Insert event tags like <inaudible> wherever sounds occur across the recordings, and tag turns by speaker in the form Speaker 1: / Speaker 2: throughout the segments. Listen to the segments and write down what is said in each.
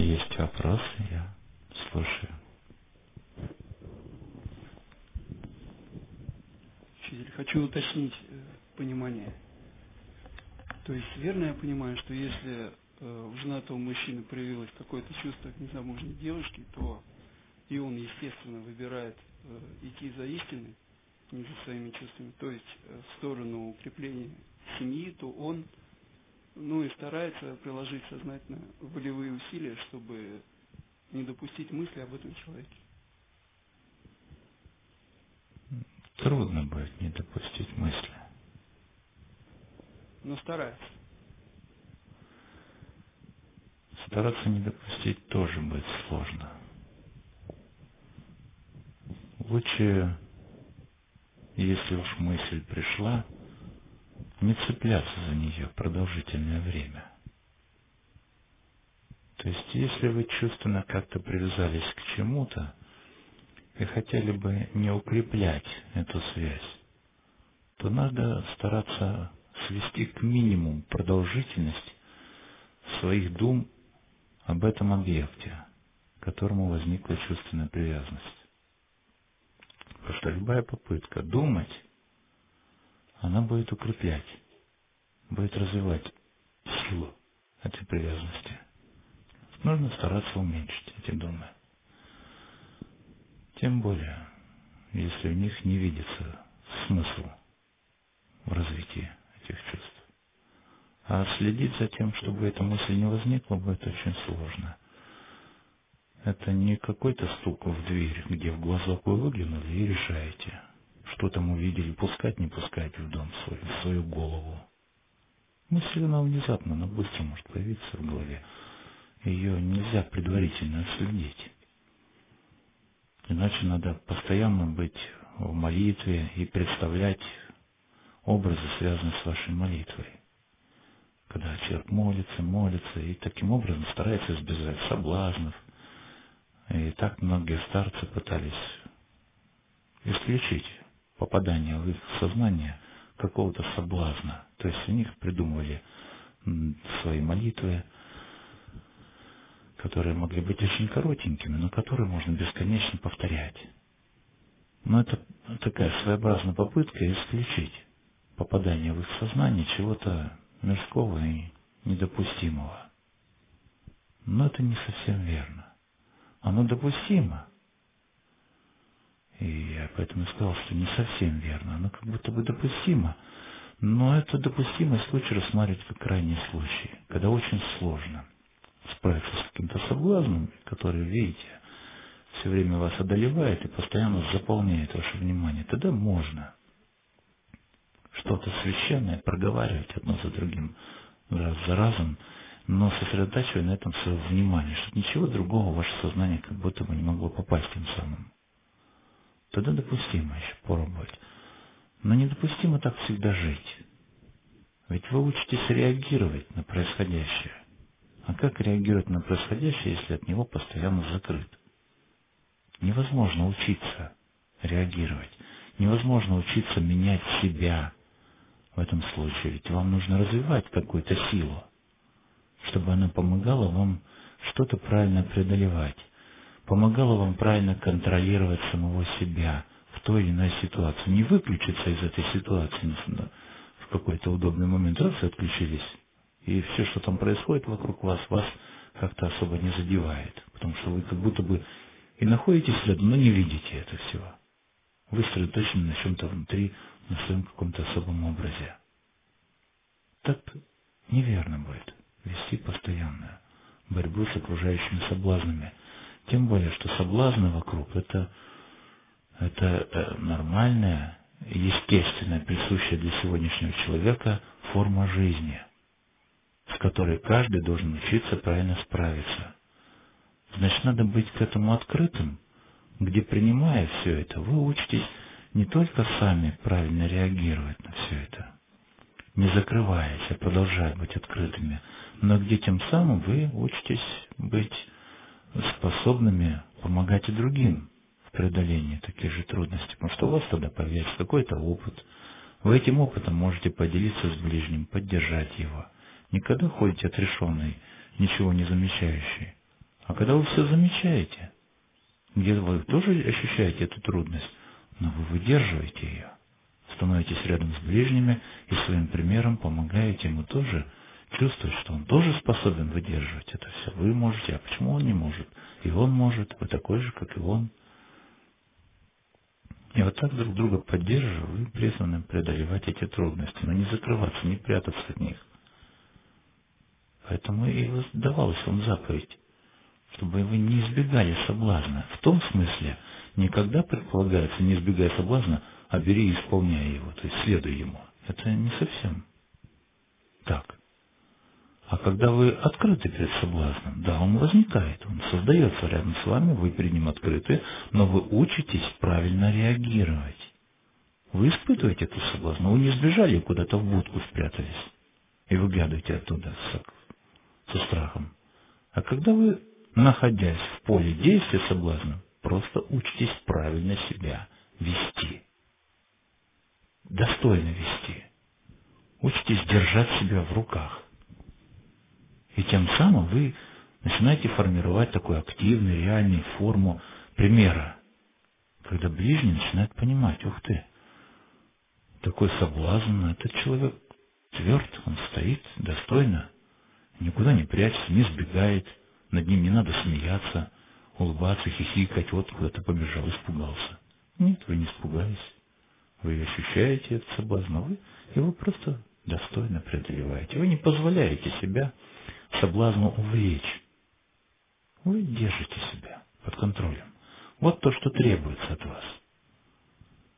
Speaker 1: Есть вопросы, я слушаю.
Speaker 2: Учитель, хочу уточнить э, понимание. То есть верно я понимаю, что если э, у женатого мужчины проявилось какое-то чувство к незамужней девушке, то и он, естественно, выбирает э, идти за истиной, не за своими чувствами, то есть э, в сторону укрепления семьи, то он ну и старается приложить сознательно волевые усилия, чтобы не допустить мысли об этом человеке.
Speaker 1: Трудно будет не допустить мысли.
Speaker 2: Но старается.
Speaker 1: Стараться не допустить тоже будет сложно. Лучше, если уж мысль пришла, не цепляться за нее продолжительное время. То есть, если вы чувственно как-то привязались к чему-то и хотели бы не укреплять эту связь, то надо стараться свести к минимуму продолжительность своих дум об этом объекте, к которому возникла чувственная привязанность. Потому что любая попытка думать она будет укреплять, будет развивать силу этой привязанности. Нужно стараться уменьшить эти думы. Тем более, если в них не видится смысл в развитии этих чувств. А следить за тем, чтобы эта мысль не возникла, будет очень сложно. Это не какой-то стук в дверь, где в глазок вы выглянули и решаете – что там увидели, пускать, не пускать в дом свой, в свою голову. Мысль, она внезапно, она быстро может появиться в голове. Ее нельзя предварительно отследить. Иначе надо постоянно быть в молитве и представлять образы, связанные с вашей молитвой. Когда человек молится, молится, и таким образом старается избежать соблазнов. И так многие старцы пытались исключить попадания в их сознание какого-то соблазна. То есть у них придумывали свои молитвы, которые могли быть очень коротенькими, но которые можно бесконечно повторять. Но это такая своеобразная попытка исключить попадание в их сознание чего-то мирского и недопустимого. Но это не совсем верно. Оно допустимо, и я поэтому сказал, что не совсем верно. Оно как будто бы допустимо. Но это допустимый случай рассматривать как крайний случай, когда очень сложно справиться с каким-то соблазном, который, видите, все время вас одолевает и постоянно заполняет ваше внимание. Тогда можно что-то священное проговаривать одно за другим, раз за разом, но сосредотачивая на этом свое внимание, чтобы ничего другого в ваше сознание как будто бы не могло попасть тем самым тогда допустимо еще пробовать. Но недопустимо так всегда жить. Ведь вы учитесь реагировать на происходящее. А как реагировать на происходящее, если от него постоянно закрыт? Невозможно учиться реагировать. Невозможно учиться менять себя в этом случае. Ведь вам нужно развивать какую-то силу, чтобы она помогала вам что-то правильно преодолевать помогало вам правильно контролировать самого себя в той или иной ситуации. Не выключиться из этой ситуации в какой-то удобный момент, раз и отключились. И все, что там происходит вокруг вас, вас как-то особо не задевает. Потому что вы как будто бы и находитесь рядом, но не видите это всего. Вы сосредоточены на чем-то внутри, на своем каком-то особом образе. Так неверно будет вести постоянную борьбу с окружающими соблазнами – тем более, что соблазны вокруг это, это э, нормальная, естественная, присущая для сегодняшнего человека форма жизни, с которой каждый должен учиться правильно справиться. Значит, надо быть к этому открытым, где, принимая все это, вы учитесь не только сами правильно реагировать на все это, не закрываясь, а продолжая быть открытыми, но где тем самым вы учитесь быть способными помогать и другим в преодолении таких же трудностей. Потому что у вас тогда появится какой-то опыт. Вы этим опытом можете поделиться с ближним, поддержать его. Никогда ходите отрешенный, ничего не замечающий. А когда вы все замечаете, где вы тоже ощущаете эту трудность, но вы выдерживаете ее, становитесь рядом с ближними и своим примером помогаете ему тоже чувствовать, что он тоже способен выдерживать это все. Вы можете, а почему он не может? И он может, вы такой же, как и он. И вот так друг друга поддерживая, вы призваны преодолевать эти трудности, но не закрываться, не прятаться от них. Поэтому и давалась вам заповедь, чтобы вы не избегали соблазна. В том смысле, никогда предполагается, не избегая соблазна, а бери и исполняй его, то есть следуй ему. Это не совсем так. А когда вы открыты перед соблазном, да, он возникает, он создается рядом с вами, вы перед ним открыты, но вы учитесь правильно реагировать. Вы испытываете эту соблазн, вы не сбежали куда-то в будку спрятались и выглядываете оттуда со, со страхом. А когда вы, находясь в поле действия соблазна, просто учитесь правильно себя вести. Достойно вести. Учитесь держать себя в руках. И тем самым вы начинаете формировать такую активную, реальную форму примера, когда ближний начинает понимать, ух ты, такой соблазн, этот человек тверд, он стоит достойно, никуда не прячется, не сбегает, над ним не надо смеяться, улыбаться, хихикать, вот куда-то побежал, испугался. Нет, вы не испугались. Вы ощущаете этот соблазн, а вы его просто достойно преодолеваете. Вы не позволяете себя соблазну увлечь. Вы держите себя под контролем. Вот то, что требуется от вас.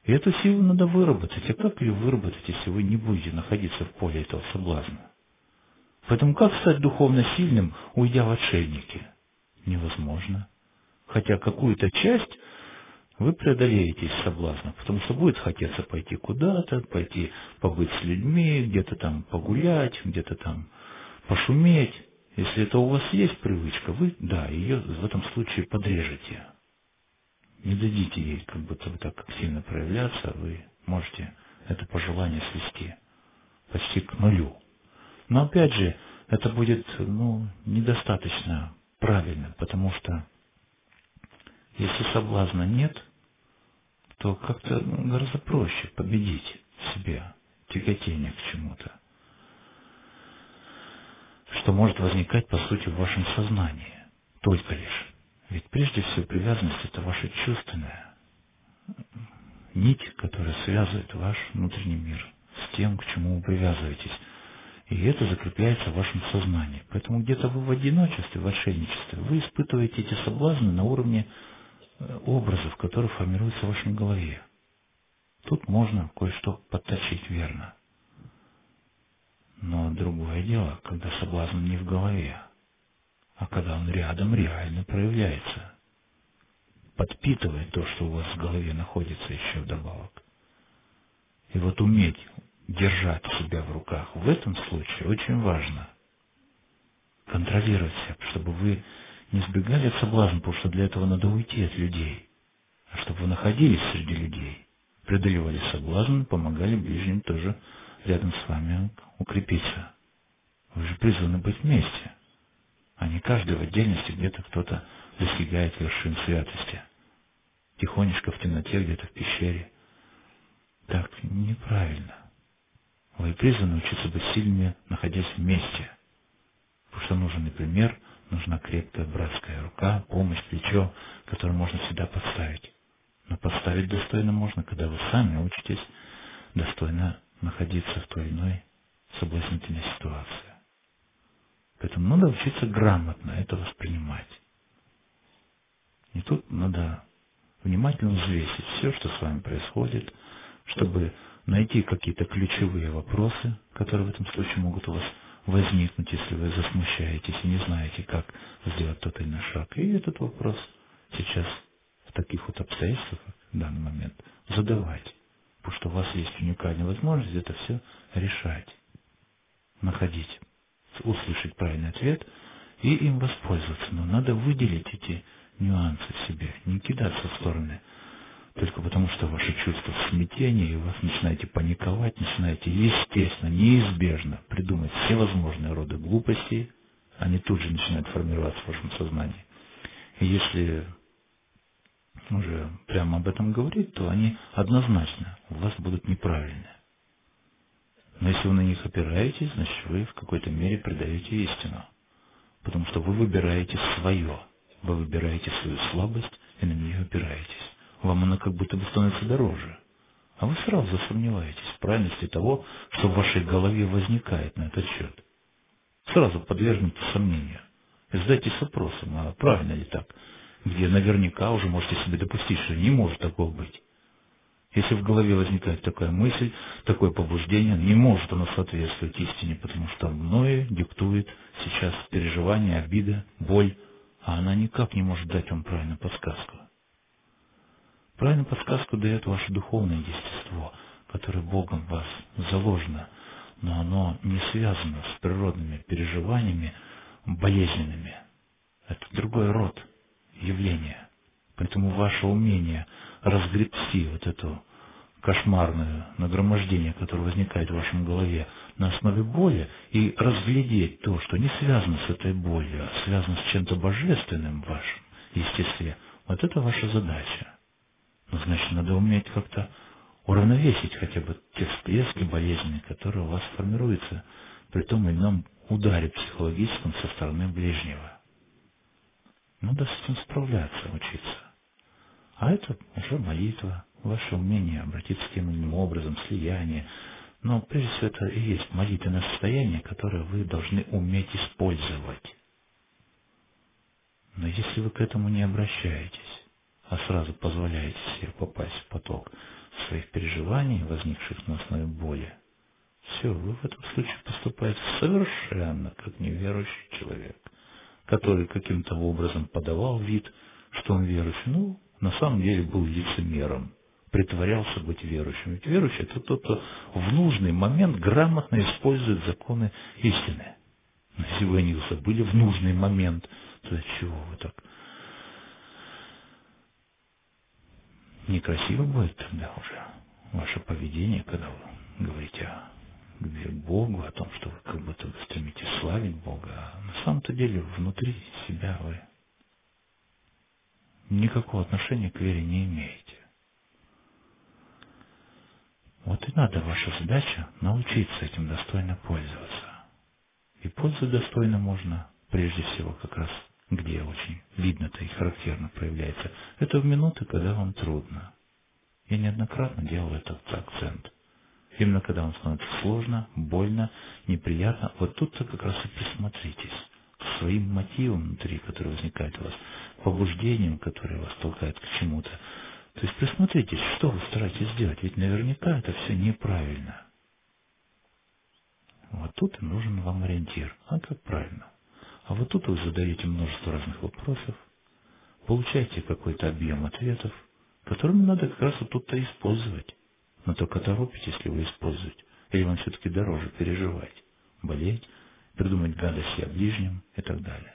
Speaker 1: И эту силу надо выработать. А как ее выработать, если вы не будете находиться в поле этого соблазна? Поэтому как стать духовно сильным, уйдя в отшельники? Невозможно. Хотя какую-то часть вы преодолеете из соблазна, потому что будет хотеться пойти куда-то, пойти побыть с людьми, где-то там погулять, где-то там пошуметь. Если это у вас есть привычка, вы, да, ее в этом случае подрежете. Не дадите ей как будто бы так сильно проявляться, вы можете это пожелание свести почти к нулю. Но опять же, это будет ну, недостаточно правильно, потому что если соблазна нет, то как-то гораздо проще победить себя, тяготение к чему-то что может возникать, по сути, в вашем сознании. Только лишь. Ведь прежде всего привязанность – это ваша чувственная нить, которая связывает ваш внутренний мир с тем, к чему вы привязываетесь. И это закрепляется в вашем сознании. Поэтому где-то вы в одиночестве, в отшельничестве, вы испытываете эти соблазны на уровне э, образов, которые формируются в вашей голове. Тут можно кое-что подточить верно. Но другое дело, когда соблазн не в голове, а когда он рядом реально проявляется, подпитывает то, что у вас в голове находится еще вдобавок. И вот уметь держать себя в руках в этом случае очень важно. Контролировать себя, чтобы вы не сбегали от соблазна, потому что для этого надо уйти от людей. А чтобы вы находились среди людей, преодолевали соблазн, помогали ближним тоже рядом с вами укрепиться. Вы же призваны быть вместе, а не каждый в отдельности где-то кто-то достигает вершин святости. Тихонечко в темноте, где-то в пещере. Так неправильно. Вы призваны учиться быть сильными, находясь вместе. Потому что нужен и пример, нужна крепкая братская рука, помощь, плечо, которое можно всегда подставить. Но подставить достойно можно, когда вы сами учитесь достойно находиться в той или иной соблазнительной ситуации. Поэтому надо учиться грамотно это воспринимать. И тут надо внимательно взвесить все, что с вами происходит, чтобы найти какие-то ключевые вопросы, которые в этом случае могут у вас возникнуть, если вы засмущаетесь и не знаете, как сделать тот или иной шаг. И этот вопрос сейчас в таких вот обстоятельствах в данный момент задавать потому что у вас есть уникальная возможность это все решать, находить, услышать правильный ответ и им воспользоваться. Но надо выделить эти нюансы в себе, не кидаться в стороны, только потому что ваши чувства в и вы начинаете паниковать, начинаете естественно, неизбежно придумать все возможные роды глупостей, они тут же начинают формироваться в вашем сознании. Если уже прямо об этом говорить, то они однозначно у вас будут неправильные. Но если вы на них опираетесь, значит вы в какой-то мере предаете истину. Потому что вы выбираете свое. Вы выбираете свою слабость и на нее опираетесь. Вам она как будто бы становится дороже. А вы сразу засомневаетесь в правильности того, что в вашей голове возникает на этот счет. Сразу подвергнете сомнению. И задайтесь вопросом, а правильно ли так? Где наверняка уже можете себе допустить, что не может такого быть. Если в голове возникает такая мысль, такое побуждение, не может оно соответствовать истине, потому что мною диктует сейчас переживание, обида, боль, а она никак не может дать вам правильную подсказку. Правильную подсказку дает ваше духовное естество, которое Богом в вас заложено, но оно не связано с природными переживаниями болезненными. Это другой род явления. Поэтому ваше умение разгребсти вот эту кошмарное нагромождение, которое возникает в вашем голове на основе боли, и разглядеть то, что не связано с этой болью, а связано с чем-то божественным в вашем естестве, вот это ваша задача. Ну, значит, надо уметь как-то уравновесить хотя бы те всплески болезни, которые у вас формируются при том или ином ударе психологическом со стороны ближнего. Надо с справляться, учиться. А это уже молитва, ваше умение обратиться тем или иным образом, слияние. Но прежде всего это и есть молитвенное состояние, которое вы должны уметь использовать. Но если вы к этому не обращаетесь, а сразу позволяете себе попасть в поток своих переживаний, возникших на основе боли, все, вы в этом случае поступаете совершенно как неверующий человек, который каким-то образом подавал вид, что он верующий, ну, на самом деле был лицемером, притворялся быть верующим. Ведь верующий – это тот, кто в нужный момент грамотно использует законы истины. Но если вы о них забыли в нужный момент, то чего вы так? Некрасиво будет тогда уже ваше поведение, когда вы говорите о к Богу, о том, что вы как будто бы стремитесь славить Бога, а на самом-то деле внутри себя вы никакого отношения к вере не имеете. Вот и надо ваша задача научиться этим достойно пользоваться. И пользу достойно можно прежде всего как раз где очень видно-то и характерно проявляется. Это в минуты, когда вам трудно. Я неоднократно делал этот акцент. Именно когда вам становится сложно, больно, неприятно, вот тут-то как раз и присмотритесь к своим мотивам внутри, которые возникают у вас, побуждениям, которые вас толкают к чему-то. То есть присмотритесь, что вы стараетесь сделать, ведь наверняка это все неправильно. Вот тут и нужен вам ориентир. А как правильно? А вот тут вы задаете множество разных вопросов, получаете какой-то объем ответов, которыми надо как раз вот тут-то использовать. Но только торопитесь, если вы используете. Или вам все-таки дороже переживать, болеть, придумать гадости о ближнем и так далее.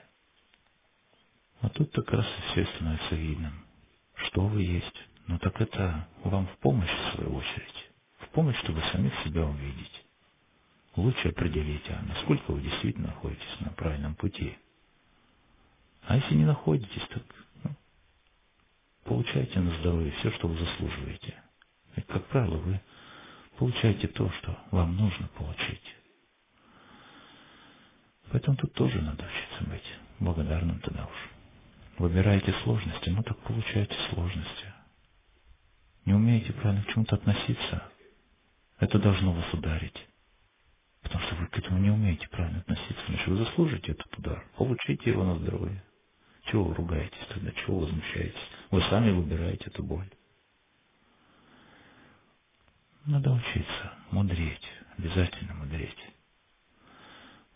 Speaker 1: А тут как раз все становится видным. Что вы есть? Ну так это вам в помощь, в свою очередь. В помощь, чтобы самих себя увидеть. Лучше определите, а насколько вы действительно находитесь на правильном пути. А если не находитесь, так ну, получайте на здоровье все, что вы заслуживаете. Как правило, вы получаете то, что вам нужно получить. Поэтому тут тоже надо учиться быть благодарным тогда уж. Выбираете сложности, ну так получаете сложности. Не умеете правильно к чему-то относиться, это должно вас ударить. Потому что вы к этому не умеете правильно относиться. Значит, вы заслужите этот удар. Получите его на здоровье. Чего вы ругаетесь тогда? Чего возмущаетесь? Вы сами выбираете эту боль. Надо учиться мудреть, обязательно мудреть.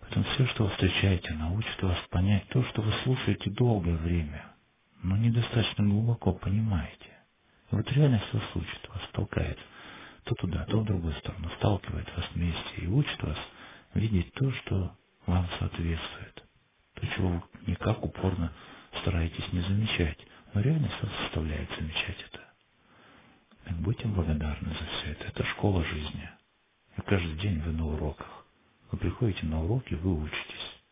Speaker 1: Поэтому все, что вы встречаете, научит вас понять то, что вы слушаете долгое время, но недостаточно глубоко понимаете. И вот реальность вас учит, вас толкает то туда, то в другую сторону, сталкивает вас вместе и учит вас видеть то, что вам соответствует. То, чего вы никак упорно стараетесь не замечать, но реальность вас заставляет замечать это. Так будьте благодарны за все это. Это школа жизни. И каждый день вы на уроках. Вы приходите на уроки, вы учитесь.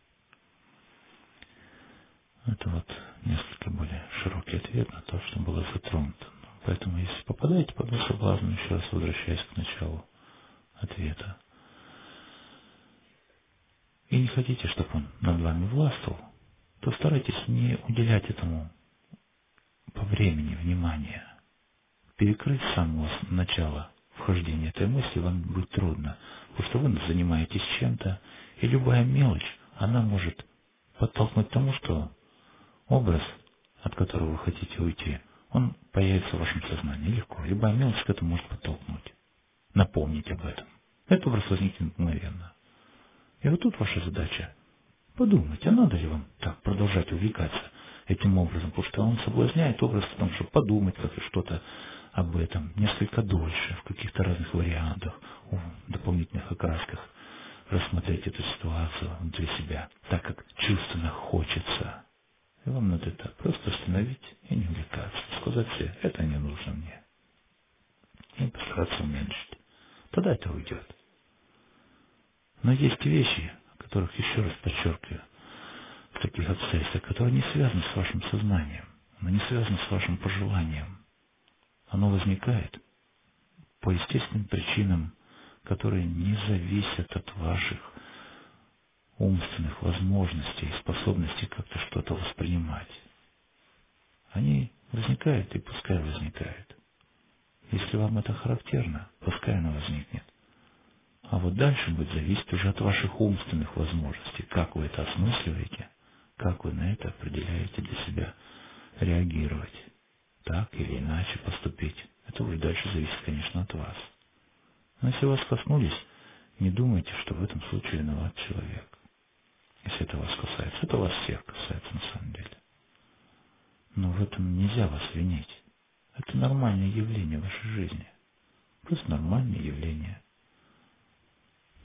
Speaker 1: Это вот несколько более широкий ответ на то, что было затронуто. Поэтому, если попадаете под соблазн, еще раз возвращаясь к началу ответа, и не хотите, чтобы он над вами властвовал, то старайтесь не уделять этому по времени внимания. Перекрыть с самого начала вхождения этой мысли вам будет трудно, потому что вы занимаетесь чем-то, и любая мелочь, она может подтолкнуть к тому, что образ, от которого вы хотите уйти, он появится в вашем сознании легко. Любая мелочь к этому может подтолкнуть. Напомнить об этом. Этот образ возникнет мгновенно. И вот тут ваша задача подумать, а надо ли вам так продолжать увлекаться этим образом, потому что он соблазняет образ том, чтобы подумать как что-то об этом несколько дольше, в каких-то разных вариантах, в дополнительных окрасках, рассмотреть эту ситуацию для себя, так как чувственно хочется. И вам надо это просто остановить и не увлекаться. Сказать себе, это не нужно мне. И постараться уменьшить. Тогда это уйдет. Но есть вещи, которых еще раз подчеркиваю, в таких обстоятельствах, которые не связаны с вашим сознанием, но не связаны с вашим пожеланием. Оно возникает по естественным причинам, которые не зависят от ваших умственных возможностей и способностей как-то что-то воспринимать. Они возникают и пускай возникают. Если вам это характерно, пускай оно возникнет. А вот дальше будет зависеть уже от ваших умственных возможностей, как вы это осмысливаете, как вы на это определяете для себя реагировать, так или иначе поступить. Это уже дальше зависит, конечно, от вас. Но если вас коснулись, не думайте, что в этом случае виноват человек. Если это вас касается. Это вас всех касается на самом деле. Но в этом нельзя вас винить. Это нормальное явление в вашей жизни. Просто нормальное явление,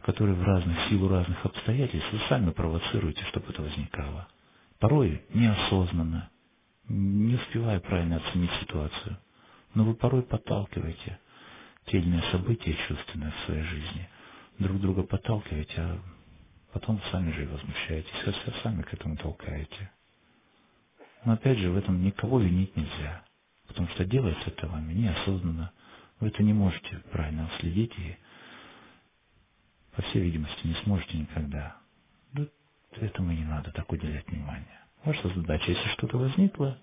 Speaker 1: которое в разных силу разных обстоятельств вы сами провоцируете, чтобы это возникало. Порой неосознанно, не успевая правильно оценить ситуацию. Но вы порой подталкиваете те или иные события чувственные в своей жизни, друг друга подталкиваете, а потом сами же и возмущаетесь, хотя сами к этому толкаете. Но опять же, в этом никого винить нельзя, потому что делается это вами неосознанно. Вы это не можете правильно следить и, по всей видимости, не сможете никогда. Да, этому и не надо так уделять внимание. Ваша задача, если что-то возникло,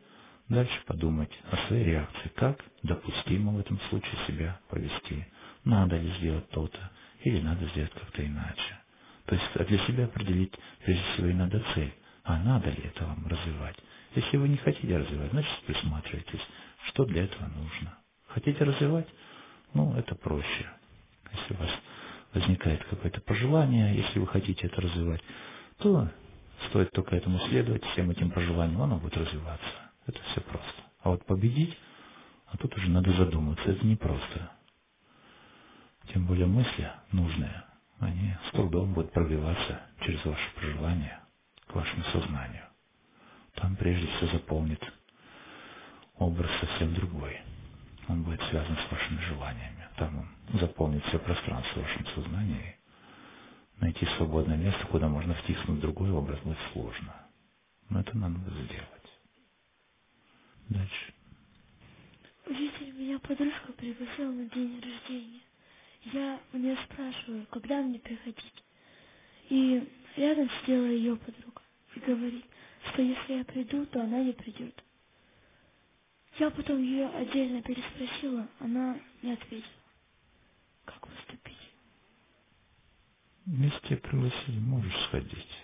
Speaker 1: дальше подумать о своей реакции, как допустимо в этом случае себя повести. Надо ли сделать то-то, или надо сделать как-то иначе. То есть для себя определить, прежде всего, и надо цель. А надо ли это вам развивать? Если вы не хотите развивать, значит присматривайтесь, что для этого нужно. Хотите развивать? Ну, это проще. Если у вас возникает какое-то пожелание, если вы хотите это развивать, то стоит только этому следовать, всем этим пожеланиям, оно будет развиваться. Это все просто. А вот победить, а тут уже надо задуматься, это непросто. Тем более мысли нужные, они с трудом будут пробиваться через ваши пожелания к вашему сознанию. Там прежде всего заполнит образ совсем другой. Он будет связан с вашими желаниями. Там он заполнит все пространство в вашем сознании. Найти свободное место, куда можно втиснуть другой образ, будет сложно. Но это надо сделать. Дальше.
Speaker 3: Учитель, меня подружка пригласила на день рождения. Я у нее спрашиваю, когда мне приходить. И рядом сидела ее подруга и говорит, что если я приду, то она не придет. Я потом ее отдельно переспросила, она не ответила. Как поступить?
Speaker 1: Если тебя пригласили, можешь сходить.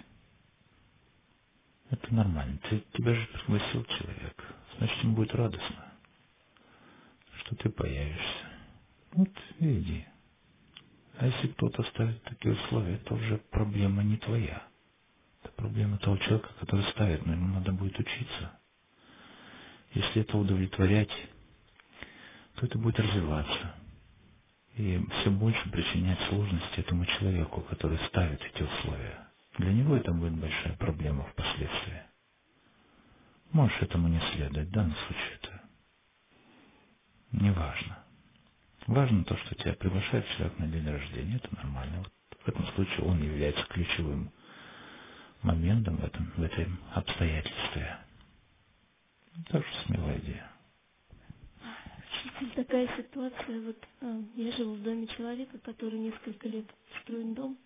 Speaker 1: Это нормально. Ты, тебя же пригласил человек. Значит, ему будет радостно, что ты появишься. Вот иди. А если кто-то ставит такие условия, это уже проблема не твоя. Это проблема того человека, который ставит, но ему надо будет учиться. Если это удовлетворять, то это будет развиваться. И все больше причинять сложности этому человеку, который ставит эти условия. Для него это будет большая проблема впоследствии. Можешь этому не следовать, в данном случае это не важно. Важно то, что тебя приглашает человек на день рождения, это нормально. Вот в этом случае он является ключевым моментом в этом, в этом обстоятельстве. Тоже смелая идея.
Speaker 3: Учитель, такая ситуация. Вот а, я живу в доме человека, который несколько лет строит дом,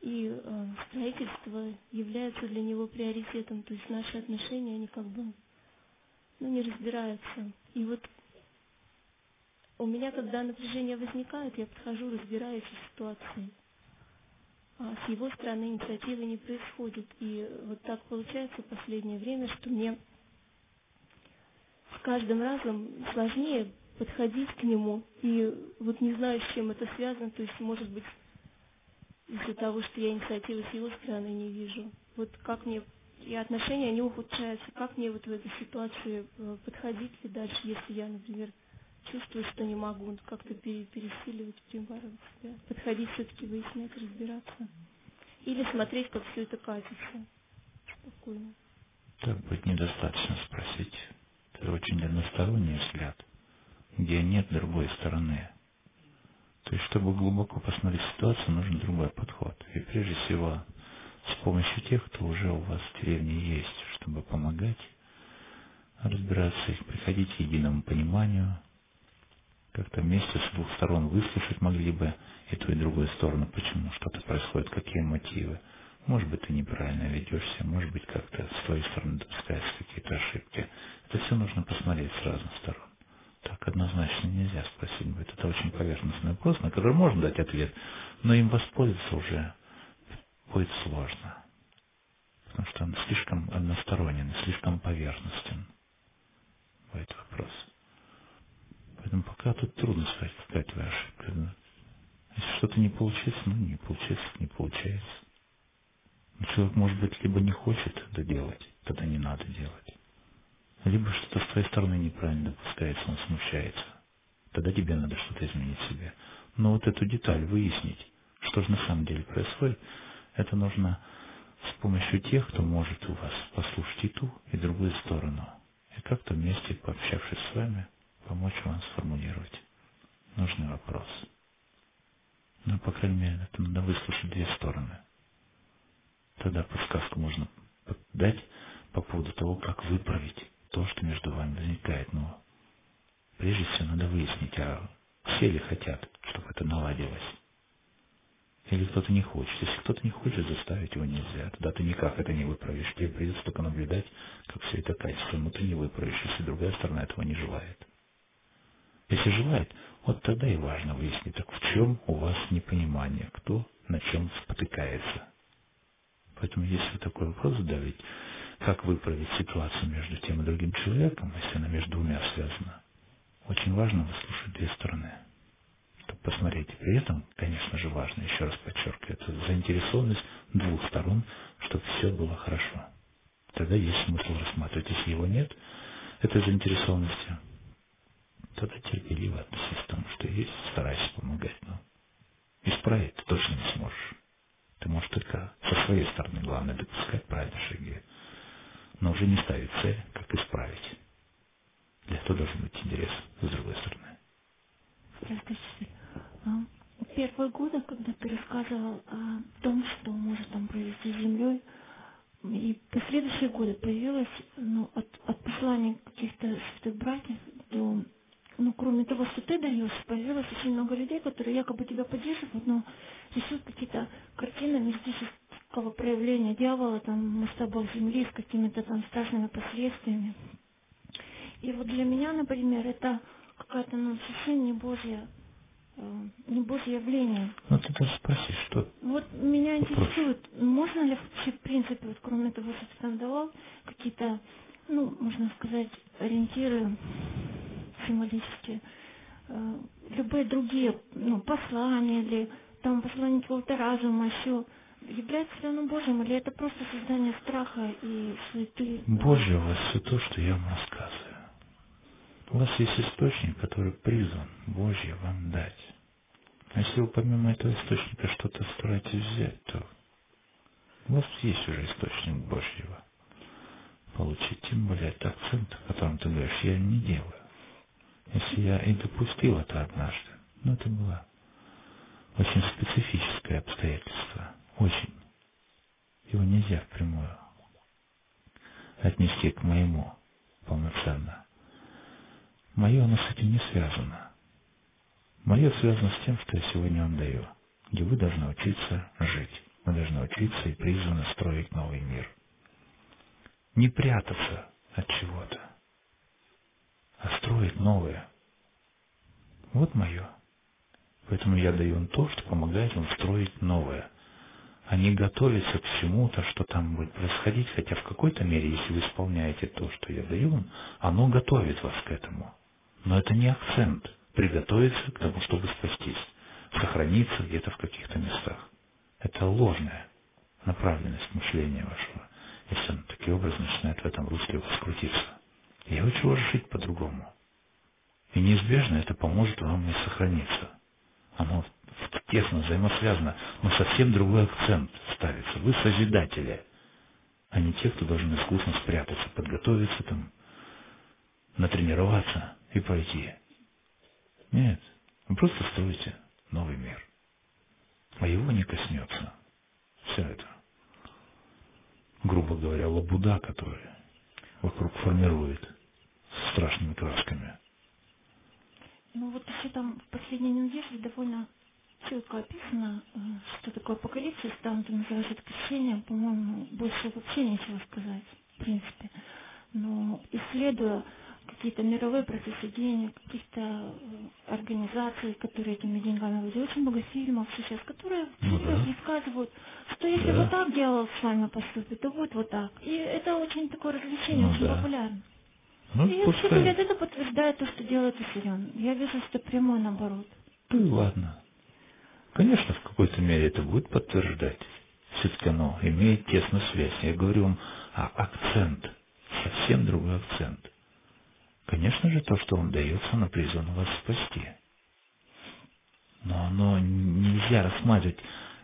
Speaker 3: и а, строительство является для него приоритетом. То есть наши отношения, они как бы ну, не разбираются. И вот у меня, когда напряжение возникает, я подхожу, разбираюсь в ситуации. А с его стороны инициативы не происходит. И вот так получается в последнее время, что мне с каждым разом сложнее подходить к нему. И вот не знаю, с чем это связано. То есть, может быть, из-за того, что я инициативы с его стороны не вижу. Вот как мне и отношения, они ухудшаются. Как мне вот в этой ситуации э, подходить ли дальше, если я, например, чувствую, что не могу как-то пересиливать, перебарывать себя. Подходить все-таки, выяснять, разбираться. Или смотреть, как все это катится. Спокойно.
Speaker 1: Так будет недостаточно спросить. Это очень односторонний взгляд, где нет другой стороны. То есть, чтобы глубоко посмотреть ситуацию, нужен другой подход. И прежде всего, с помощью тех, кто уже у вас в деревне есть, чтобы помогать разбираться, приходить к единому пониманию, как-то вместе с двух сторон выслушать могли бы и ту, и другую сторону, почему что-то происходит, какие мотивы. Может быть, ты неправильно ведешься, может быть, как-то с твоей стороны допускаются какие-то ошибки. Это все нужно посмотреть с разных сторон. Так однозначно нельзя спросить будет. Это очень поверхностный вопрос, на который можно дать ответ, но им воспользоваться уже будет сложно. Потому что он слишком односторонен, слишком поверхностен. Будет вопрос. Поэтому пока тут трудно сказать, какая твоя ошибка. Если что-то не получается, ну не получается, не получается. Человек, может быть, либо не хочет это делать, тогда не надо делать. Либо что-то с твоей стороны неправильно допускается, он смущается. Тогда тебе надо что-то изменить в себе. Но вот эту деталь выяснить, что же на самом деле происходит, это нужно с помощью тех, кто может у вас послушать и ту, и другую сторону. И как-то вместе, пообщавшись с вами, помочь вам сформулировать нужный вопрос. Ну, по крайней мере, это надо выслушать две стороны. Тогда подсказку можно дать по поводу того, как выправить то, что между вами возникает. Но прежде всего надо выяснить, а все ли хотят, чтобы это наладилось. Или кто-то не хочет. Если кто-то не хочет, заставить его нельзя. Тогда ты никак это не выправишь. Тебе придется только наблюдать, как все это качество. Но ты не выправишь, если другая сторона этого не желает. Если желает, вот тогда и важно выяснить, так в чем у вас непонимание, кто на чем спотыкается. Поэтому если такой вопрос задавить, как выправить ситуацию между тем и другим человеком, если она между двумя связана, очень важно выслушать две стороны, чтобы посмотреть. И при этом, конечно же, важно, еще раз подчеркиваю, это заинтересованность двух сторон, чтобы все было хорошо. Тогда есть смысл рассматривать. Если его нет, этой заинтересованности, тогда терпеливо относись к тому, что есть, старайся помогать. Но исправить ты точно не сможешь. Ты можешь только со своей стороны, главное, допускать правильные шаги, но уже не ставить цель, как исправить. Для этого должен быть интерес с другой стороны.
Speaker 3: Здравствуйте. А, первые годы, когда ты рассказывал о том, что может там произойти с Землей, и последующие годы появилось ну, от, от посланий каких-то святых братьев до ну, кроме того, что ты даешь, появилось очень много людей, которые якобы тебя поддерживают, но рисуют какие-то картины мистического проявления дьявола, там, масштабов земли с какими-то там страшными последствиями. И вот для меня, например, это какая-то, ну, совсем не Божья, э, не Божье явление.
Speaker 1: Ну, ты даже спроси, что?
Speaker 3: Вот меня интересует, можно ли вообще, в принципе, вот кроме того, что ты там давал, какие-то, ну, можно сказать, ориентиры символические, э, любые другие ну, послания или там послание какого-то разума, еще является ли оно Божьим, или это просто создание страха и суеты?
Speaker 1: Божье у вас все то, что я вам рассказываю. У вас есть источник, который призван Божье вам дать. А если вы помимо этого источника что-то стараетесь взять, то у вас есть уже источник Божьего. Получить, тем более это акцент, о котором ты говоришь, я не делаю. Если я и допустил это однажды, но это было очень специфическое обстоятельство, очень. Его нельзя впрямую отнести к моему полноценно. Мое, оно с этим не связано. Мое связано с тем, что я сегодня вам даю, где вы должны учиться жить. Мы должны учиться и призваны строить новый мир. Не прятаться от чего-то, а строить новое. Вот мое. Поэтому я даю вам то, что помогает вам строить новое, не готовиться к чему-то, что там будет происходить, хотя в какой-то мере, если вы исполняете то, что я даю вам, оно готовит вас к этому. Но это не акцент приготовиться к тому, чтобы спастись, сохраниться где-то в каких-то местах. Это ложная направленность мышления вашего, если он таким образом начинает в этом русле вас Я учу вас жить по-другому. И неизбежно это поможет вам и сохраниться. Оно тесно взаимосвязано, но совсем другой акцент ставится. Вы созидатели, а не те, кто должен искусно спрятаться, подготовиться там, натренироваться и пойти. Нет, вы просто строите новый мир. А его не коснется. Все это. Грубо говоря, лабуда, которая вокруг формирует страшными красками.
Speaker 3: Ну вот еще там в последней недели довольно четко описано, э, что такое апокалипсис, там это называется это по-моему, больше вообще нечего сказать, в принципе. Но исследуя какие-то мировые процессы денег, каких-то э, организаций, которые этими деньгами владеют. Очень много фильмов сейчас, которые ну, да. рассказывают, что если да. вот так делал с вами поступит, то будет вот так. И это очень такое развлечение, ну, очень да. популярно. Ну, и все говорят, это подтверждает то, что делает Усилен. Я вижу, что прямой наоборот.
Speaker 1: Ну ладно. Конечно, в какой-то мере это будет подтверждать. Все-таки оно имеет тесную связь. Я говорю вам а акцент, совсем другой акцент. Конечно же, то, что он дается, оно призвано вас спасти. Но оно нельзя рассматривать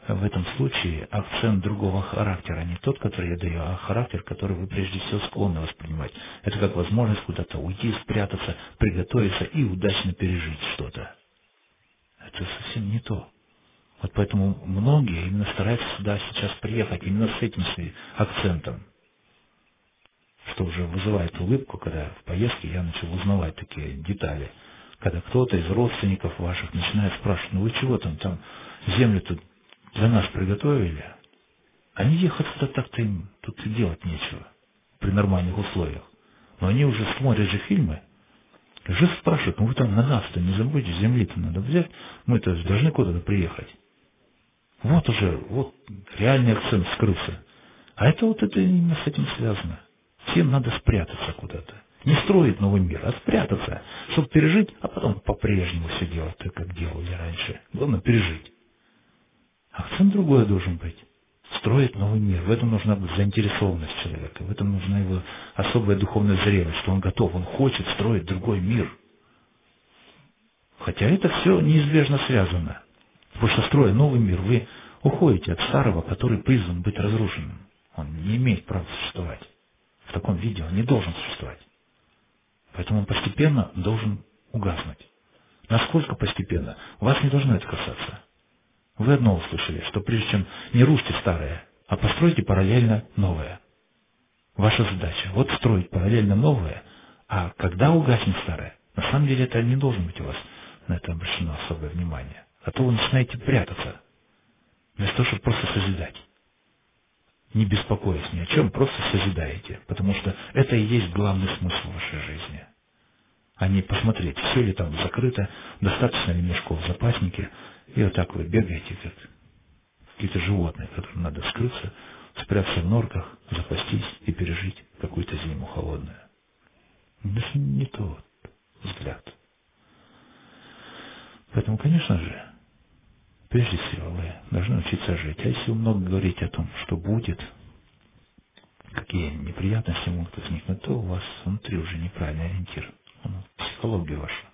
Speaker 1: в этом случае акцент другого характера, не тот, который я даю, а характер, который вы прежде всего склонны воспринимать. Это как возможность куда-то уйти, спрятаться, приготовиться и удачно пережить что-то. Это совсем не то. Вот поэтому многие именно стараются сюда сейчас приехать именно с этим акцентом что уже вызывает улыбку, когда в поездке я начал узнавать такие детали. Когда кто-то из родственников ваших начинает спрашивать, ну вы чего там, там землю тут для нас приготовили? Они ехать сюда так-то им тут и делать нечего при нормальных условиях. Но они уже смотрят же фильмы, уже спрашивают, ну вы там на нас-то не забудьте, земли-то надо взять, мы-то должны куда-то приехать. Вот уже, вот реальный акцент скрылся. А это вот это именно с этим связано. Всем надо спрятаться куда-то. Не строить новый мир, а спрятаться, чтобы пережить, а потом по-прежнему все делать, так как делали раньше. Главное пережить. Акцент другой должен быть. Строить новый мир. В этом нужна заинтересованность человека. В этом нужна его особая духовная зрелость, что он готов, он хочет строить другой мир. Хотя это все неизбежно связано. Потому что строя новый мир, вы уходите от старого, который призван быть разрушенным. Он не имеет права существовать в таком виде он не должен существовать. Поэтому он постепенно должен угаснуть. Насколько постепенно? Вас не должно это касаться. Вы одно услышали, что прежде чем не рушьте старое, а постройте параллельно новое. Ваша задача – вот строить параллельно новое, а когда угаснет старое, на самом деле это не должен быть у вас на это обращено особое внимание. А то вы начинаете прятаться, вместо того, чтобы просто созидать не беспокоясь ни о чем, просто созидаете, потому что это и есть главный смысл вашей жизни. А не посмотреть, все ли там закрыто, достаточно ли мешков в запаснике, и вот так вы бегаете, как какие-то животные, которым надо скрыться, спрятаться в норках, запастись и пережить какую-то зиму холодную. Это не тот взгляд. Поэтому, конечно же, Прежде всего, вы должны учиться жить. А если вы много говорите о том, что будет, какие неприятности могут возникнуть, то у вас внутри уже неправильный ориентир. Психология ваша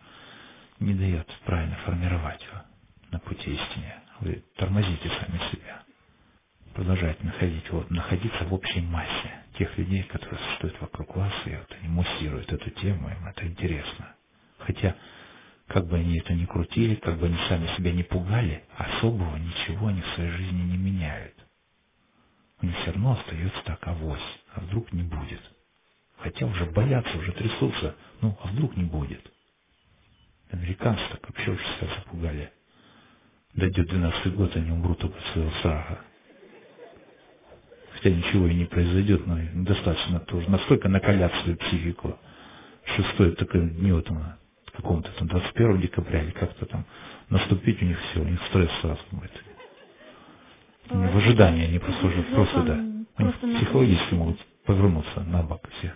Speaker 1: не дает правильно формировать его на пути истины. Вы тормозите сами себя. Продолжаете находить, вот, находиться в общей массе тех людей, которые существуют вокруг вас, и вот они муссируют эту тему, им это интересно. Хотя как бы они это ни крутили, как бы они сами себя не пугали, особого ничего они в своей жизни не меняют. У них все равно остается так авось, а вдруг не будет. Хотя уже боятся, уже трясутся. Ну, а вдруг не будет? Американцы так вообще уже себя запугали. Дойдет 12 год, они умрут от своего страха. Хотя ничего и не произойдет, но достаточно тоже. Настолько накалять свою психику, что стоит только не вот каком-то там 21 декабря или как-то там наступить у них все, у них стресс сразу будет. В ожидании они уже просто, да. Они психологически могут повернуться на бок все.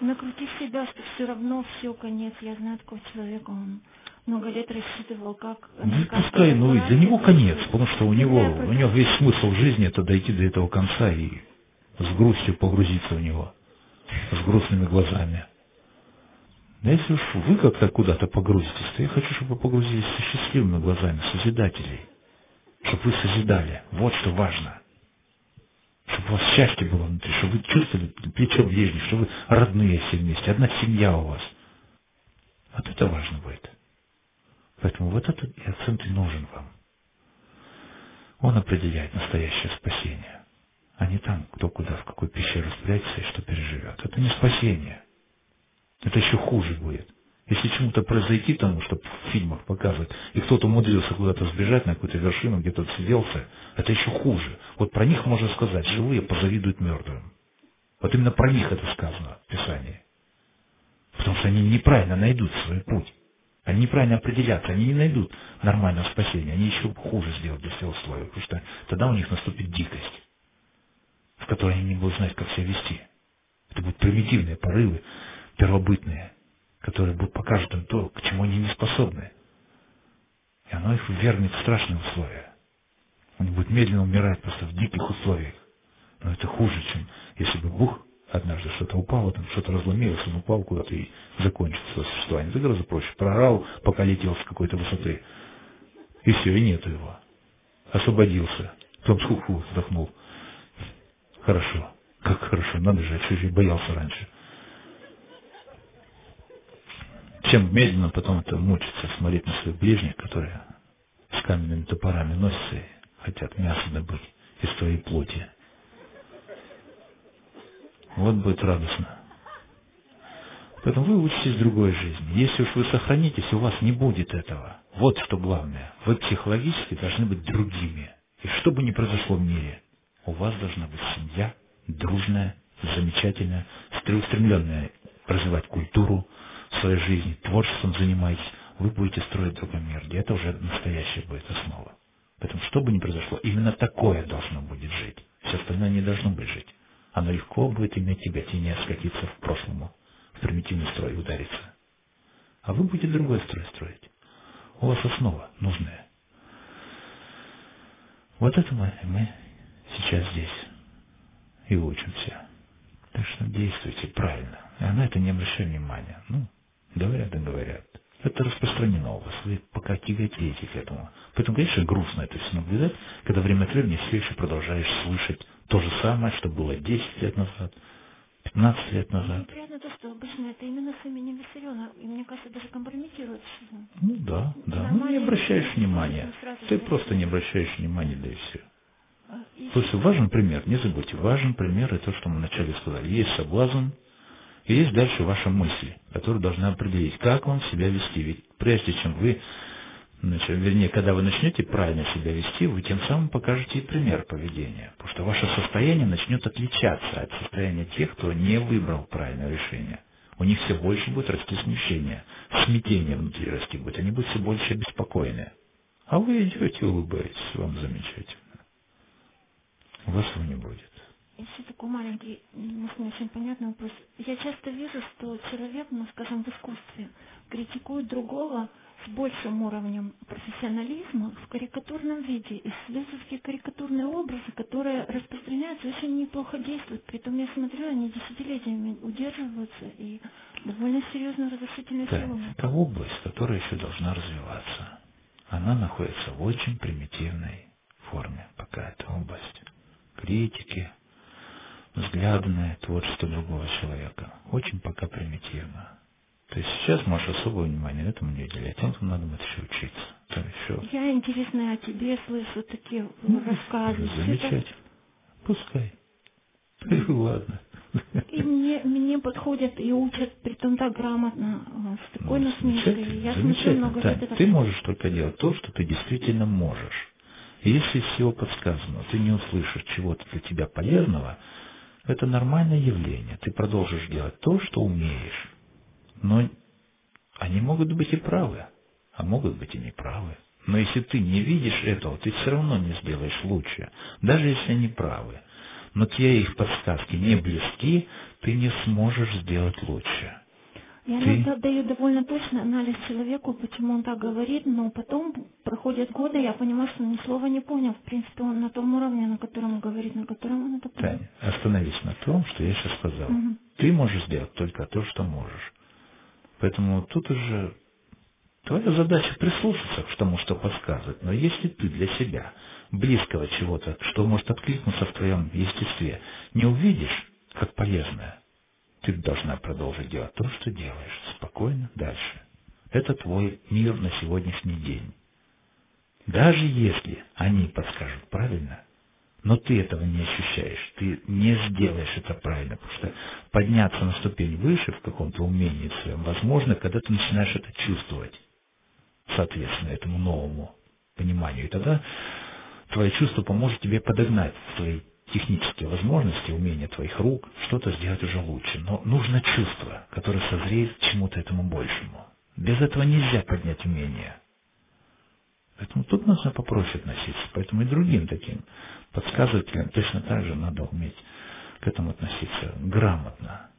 Speaker 3: Накрути себя, что все равно все конец. Я знаю такого человека, он много лет рассчитывал, как...
Speaker 1: Ну, пускай, ну, для него конец, потому что у него, у него весь смысл жизни это дойти до этого конца и с грустью погрузиться в него, с грустными глазами. Но если уж вы как-то куда-то погрузитесь, то я хочу, чтобы вы погрузились со счастливыми глазами, созидателей. Чтобы вы созидали. Вот что важно. Чтобы у вас счастье было внутри, чтобы вы чувствовали плечо ближних, чтобы вы родные все вместе, одна семья у вас. Вот это важно будет. Поэтому вот этот акцент и нужен вам. Он определяет настоящее спасение, а не там, кто куда, в какой пещеру спрячется и что переживет. Это не спасение. Это еще хуже будет. Если чему-то произойти тому, что в фильмах показывают, и кто-то умудрился куда-то сбежать на какую-то вершину, где-то отсиделся, это еще хуже. Вот про них можно сказать, живые позавидуют мертвым. Вот именно про них это сказано в Писании. Потому что они неправильно найдут свой путь. Они неправильно определятся, они не найдут нормального спасения, они еще хуже сделают для всего слоя, потому что тогда у них наступит дикость, в которой они не будут знать, как себя вести. Это будут примитивные порывы, первобытные, которые будут покажут им то, к чему они не способны. И оно их ввергнет в страшные условия. Они будут медленно умирать просто в диких условиях. Но это хуже, чем если бы Бог однажды что-то упало, там что-то разломилось, он упал куда-то и закончил свое существование. Это гораздо проще. Прорал, пока летел с какой-то высоты. И все, и нету его. Освободился. Потом ху-ху вздохнул. Хорошо. Как хорошо. Надо же, я чуть боялся раньше. Чем медленно потом это мучиться, смотреть на своих ближних, которые с каменными топорами носятся и хотят мясо добыть из твоей плоти. Вот будет радостно. Поэтому вы учитесь другой жизни. Если уж вы сохранитесь, у вас не будет этого. Вот что главное. Вы психологически должны быть другими. И что бы ни произошло в мире, у вас должна быть семья, дружная, замечательная, устремленная развивать культуру в своей жизни, творчеством занимайтесь, вы будете строить другой мир, где это уже настоящая будет основа. Поэтому что бы ни произошло, именно такое должно будет жить. Все остальное не должно быть жить оно легко будет иметь тебя тени скатиться в прошлому, в примитивный строй удариться. А вы будете другой строй строить. У вас основа нужная. Вот это мы, мы сейчас здесь и учимся. Так что действуйте правильно. А на это не обращай внимания. Ну, говорят и говорят. Это распространено у вас. Вы пока тяготеете к этому. Поэтому, конечно, грустно это все наблюдать, когда время от времени все еще продолжаешь слышать то же самое, что было 10 лет назад, 15 лет назад.
Speaker 3: Неприятно то, что обычно это именно сами не Виссариона, и мне кажется, даже компрометирует
Speaker 1: Ну да, да. Ну не обращаешь внимания. Ты просто не обращаешь внимания, да и все. А, есть важен пример, не забудьте, важен пример, и то, что мы вначале сказали. Есть соблазн, и есть дальше ваша мысль, которая должна определить, как вам себя вести. Ведь прежде чем вы Значит, вернее, когда вы начнете правильно себя вести, вы тем самым покажете и пример поведения. Потому что ваше состояние начнет отличаться от состояния тех, кто не выбрал правильное решение. У них все больше будет расти смещение, смятение внутри расти будет. Они будут все больше обеспокоены. А вы идете улыбаетесь, вам замечательно. Вас его не будет.
Speaker 3: Еще такой маленький, может, не очень понятный вопрос. Я часто вижу, что человек, ну, скажем, в искусстве критикует другого, с большим уровнем профессионализма в карикатурном виде. Исследовательские карикатурные образы, которые распространяются, очень неплохо действуют. Притом я смотрю, они десятилетиями удерживаются и довольно серьезно разрушительные
Speaker 1: да, силы. Это область, которая еще должна развиваться. Она находится в очень примитивной форме, пока эта область критики, взгляды на творчество другого человека. Очень пока примитивно. То есть сейчас можешь особое внимание этому не уделять, тем надо будет еще учиться. Там еще...
Speaker 3: Я интересная о тебе слышу такие ну, рассказы.
Speaker 1: Замечательно. Пускай. <laughs> Ну, ладно.
Speaker 3: И мне, мне подходят и учат, при том так грамотно, с такой
Speaker 1: Ну,
Speaker 3: насмешкой. Я смотрю много
Speaker 1: Тань,
Speaker 3: лет это
Speaker 1: ты можешь только делать то, что ты действительно можешь. Если всего подсказанного ты не услышишь чего-то для тебя полезного, это нормальное явление. Ты продолжишь делать то, что умеешь. Но они могут быть и правы, а могут быть и неправы. Но если ты не видишь этого, ты все равно не сделаешь лучше, даже если они правы. Но тебе их подсказки не близки, ты не сможешь сделать лучше.
Speaker 3: Я
Speaker 1: Ты-
Speaker 3: иногда даю довольно точный анализ человеку, почему он так говорит, но потом проходят годы, я понимаю, что он ни слова не понял. В принципе, он на том уровне, на котором он говорит, на котором он это понял.
Speaker 1: Таня, остановись на том, что я сейчас сказал.
Speaker 3: Мгм.
Speaker 1: Ты можешь сделать только то, что можешь. Поэтому тут уже твоя задача прислушаться к тому, что подсказывает. Но если ты для себя близкого чего-то, что может откликнуться в твоем естестве, не увидишь как полезное, ты должна продолжить делать то, что делаешь, спокойно дальше. Это твой мир на сегодняшний день. Даже если они подскажут правильно, но ты этого не ощущаешь, ты не сделаешь это правильно, потому что подняться на ступень выше в каком-то умении своем возможно, когда ты начинаешь это чувствовать, соответственно, этому новому пониманию. И тогда твое чувство поможет тебе подогнать твои технические возможности, умения твоих рук, что-то сделать уже лучше. Но нужно чувство, которое созреет чему-то этому большему. Без этого нельзя поднять умение. Поэтому тут нужно попроще относиться. Поэтому и другим таким подсказывателям точно так же надо уметь к этому относиться грамотно.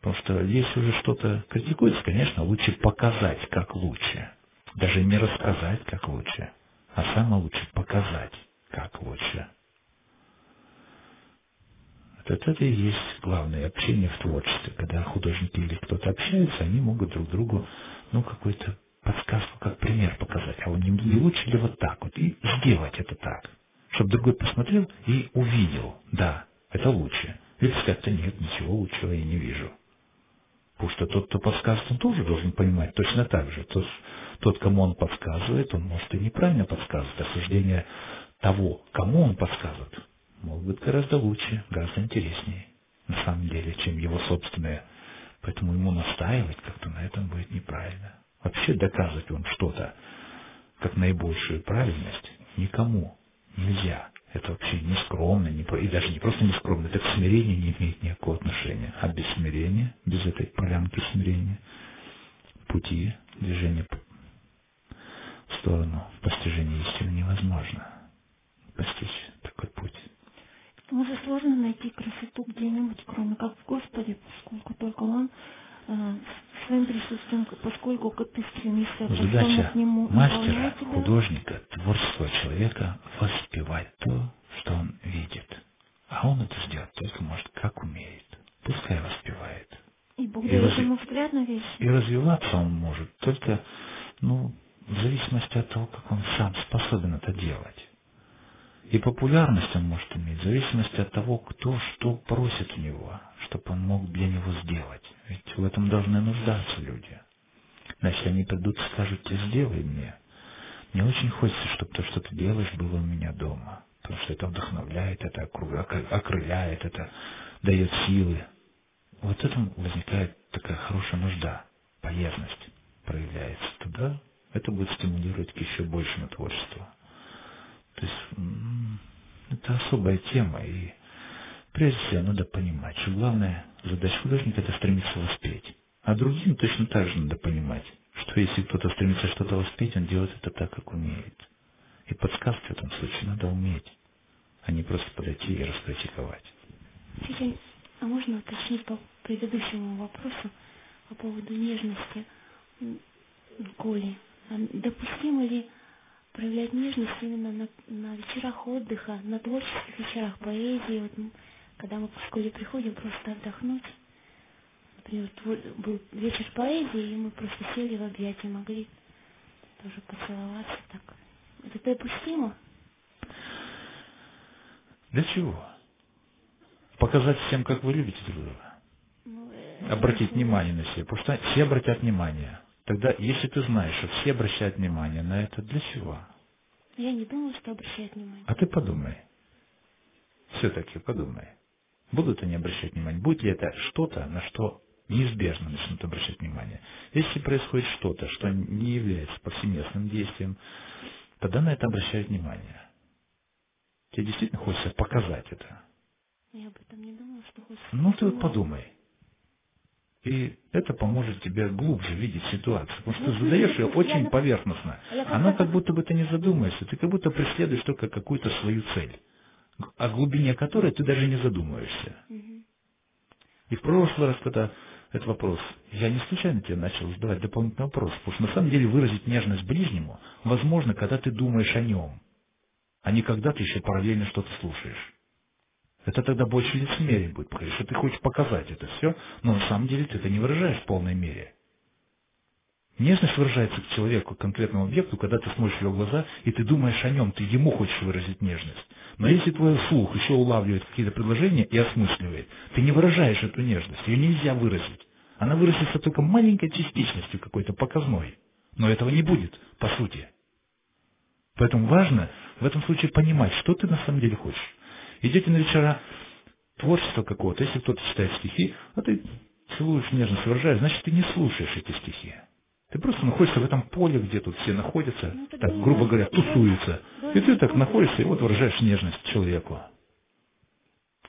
Speaker 1: Потому что если уже что-то критикуется, конечно, лучше показать, как лучше. Даже не рассказать, как лучше, а самое лучше показать, как лучше. Вот это и есть главное общение в творчестве. Когда художники или кто-то общается, они могут друг другу, ну, какую-то подсказку, как пример показать. А он не, не лучше ли вот так вот? И сделать это так. Чтобы другой посмотрел и увидел, да, это лучше. Или сказать, да нет, ничего лучшего я не вижу. Потому что тот, кто подсказывает, он тоже должен понимать точно так же. Тот, тот, кому он подсказывает, он может и неправильно подсказывать. Осуждение того, кому он подсказывает, может быть гораздо лучше, гораздо интереснее, на самом деле, чем его собственное. Поэтому ему настаивать как-то на этом будет неправильно. Вообще доказывать вам что-то, как наибольшую правильность, никому нельзя. Это вообще не скромно, не, и даже не просто не скромно, это к смирению не имеет никакого отношения. А без смирения, без этой полянки смирения, пути движения в сторону постижения истины невозможно. Постичь такой путь.
Speaker 3: Же сложно найти красоту где-нибудь, кроме как в Господе, поскольку только Он э, своим присутствием, поскольку как ты стремишься
Speaker 1: Задача
Speaker 3: к Нему,
Speaker 1: мастера,
Speaker 3: тебя.
Speaker 1: художника, творческого человека воспевать то, что он видит. А он это сделать только может, как умеет. Пускай воспевает.
Speaker 3: И Бог дает
Speaker 1: разве-
Speaker 3: ему взгляд на вещи.
Speaker 1: И развиваться он может только, ну, в зависимости от того, как он сам способен это делать. И популярность он может иметь в зависимости от того, кто что просит у него, чтобы он мог для него сделать. Ведь в этом должны нуждаться люди. Если они придут и скажут, тебе сделай мне, мне очень хочется, чтобы то, что ты делаешь, было у меня дома. Потому что это вдохновляет, это окрыляет, это дает силы. Вот в этом возникает такая хорошая нужда, полезность проявляется. Тогда это будет стимулировать к еще большему творчеству. То есть это особая тема, и прежде всего надо понимать, что главная задача художника это стремиться воспеть. А другим точно так же надо понимать, что если кто-то стремится что-то воспеть, он делает это так, как умеет. И подсказки в этом случае надо уметь, а не просто подойти и раскритиковать.
Speaker 3: Сергей, а можно уточнить по предыдущему вопросу по поводу нежности м, Коли? А Допустимо ли проявлять нежность именно на, на вечерах отдыха, на творческих вечерах поэзии, вот, когда мы в школе приходим просто отдохнуть? Например, был вечер поэзии, и мы просто сели в объятия, могли тоже поцеловаться так. Это допустимо?
Speaker 1: Для чего? Показать всем, как вы любите друг друга.
Speaker 3: Ну, э,
Speaker 1: Обратить
Speaker 3: если-
Speaker 1: внимание на себя. Потому что все обратят внимание. Тогда, если ты знаешь, что все обращают внимание на это, для чего?
Speaker 3: Я не думаю, что обращает внимание.
Speaker 1: А ты подумай. Все-таки подумай. Будут они обращать внимание? Будет ли это что-то, на что неизбежно начнут обращать внимание? Если происходит что-то, что не является повсеместным действием, тогда на это обращают внимание. Тебе действительно хочется показать это?
Speaker 3: Я об этом не думала, что хочется.
Speaker 1: Ну, ты вот подумай. И это поможет тебе глубже видеть ситуацию. Потому что ты
Speaker 3: Ну,
Speaker 1: задаешь ее очень поверхностно.
Speaker 3: А
Speaker 1: Она как будто бы ты не задумаешься. Ты как будто преследуешь только какую-то свою цель. О глубине которой ты даже не задумываешься.
Speaker 3: Мгм.
Speaker 1: И в прошлый раз, когда этот вопрос, я не случайно тебе начал задавать дополнительный вопрос, потому что на самом деле выразить нежность ближнему возможно, когда ты думаешь о нем, а не когда ты еще параллельно что-то слушаешь. Это тогда больше лицемерие будет, потому что ты хочешь показать это все, но на самом деле ты это не выражаешь в полной мере. Нежность выражается к человеку, к конкретному объекту, когда ты смотришь в его глаза, и ты думаешь о нем, ты ему хочешь выразить нежность. Но если твой слух еще улавливает какие-то предложения и осмысливает, ты не выражаешь эту нежность, ее нельзя выразить. Она выразится только маленькой частичностью какой-то показной. Но этого не будет, по сути. Поэтому важно в этом случае понимать, что ты на самом деле хочешь. Идете на вечера творчества какого-то, если кто-то читает стихи, а ты целуешь, нежность выражаешь, значит, ты не слушаешь эти стихи. Ты просто находишься в этом поле, где тут все находятся,
Speaker 3: Ну,
Speaker 1: так, грубо говоря, тусуются. И ты так находишься и вот выражаешь нежность человеку.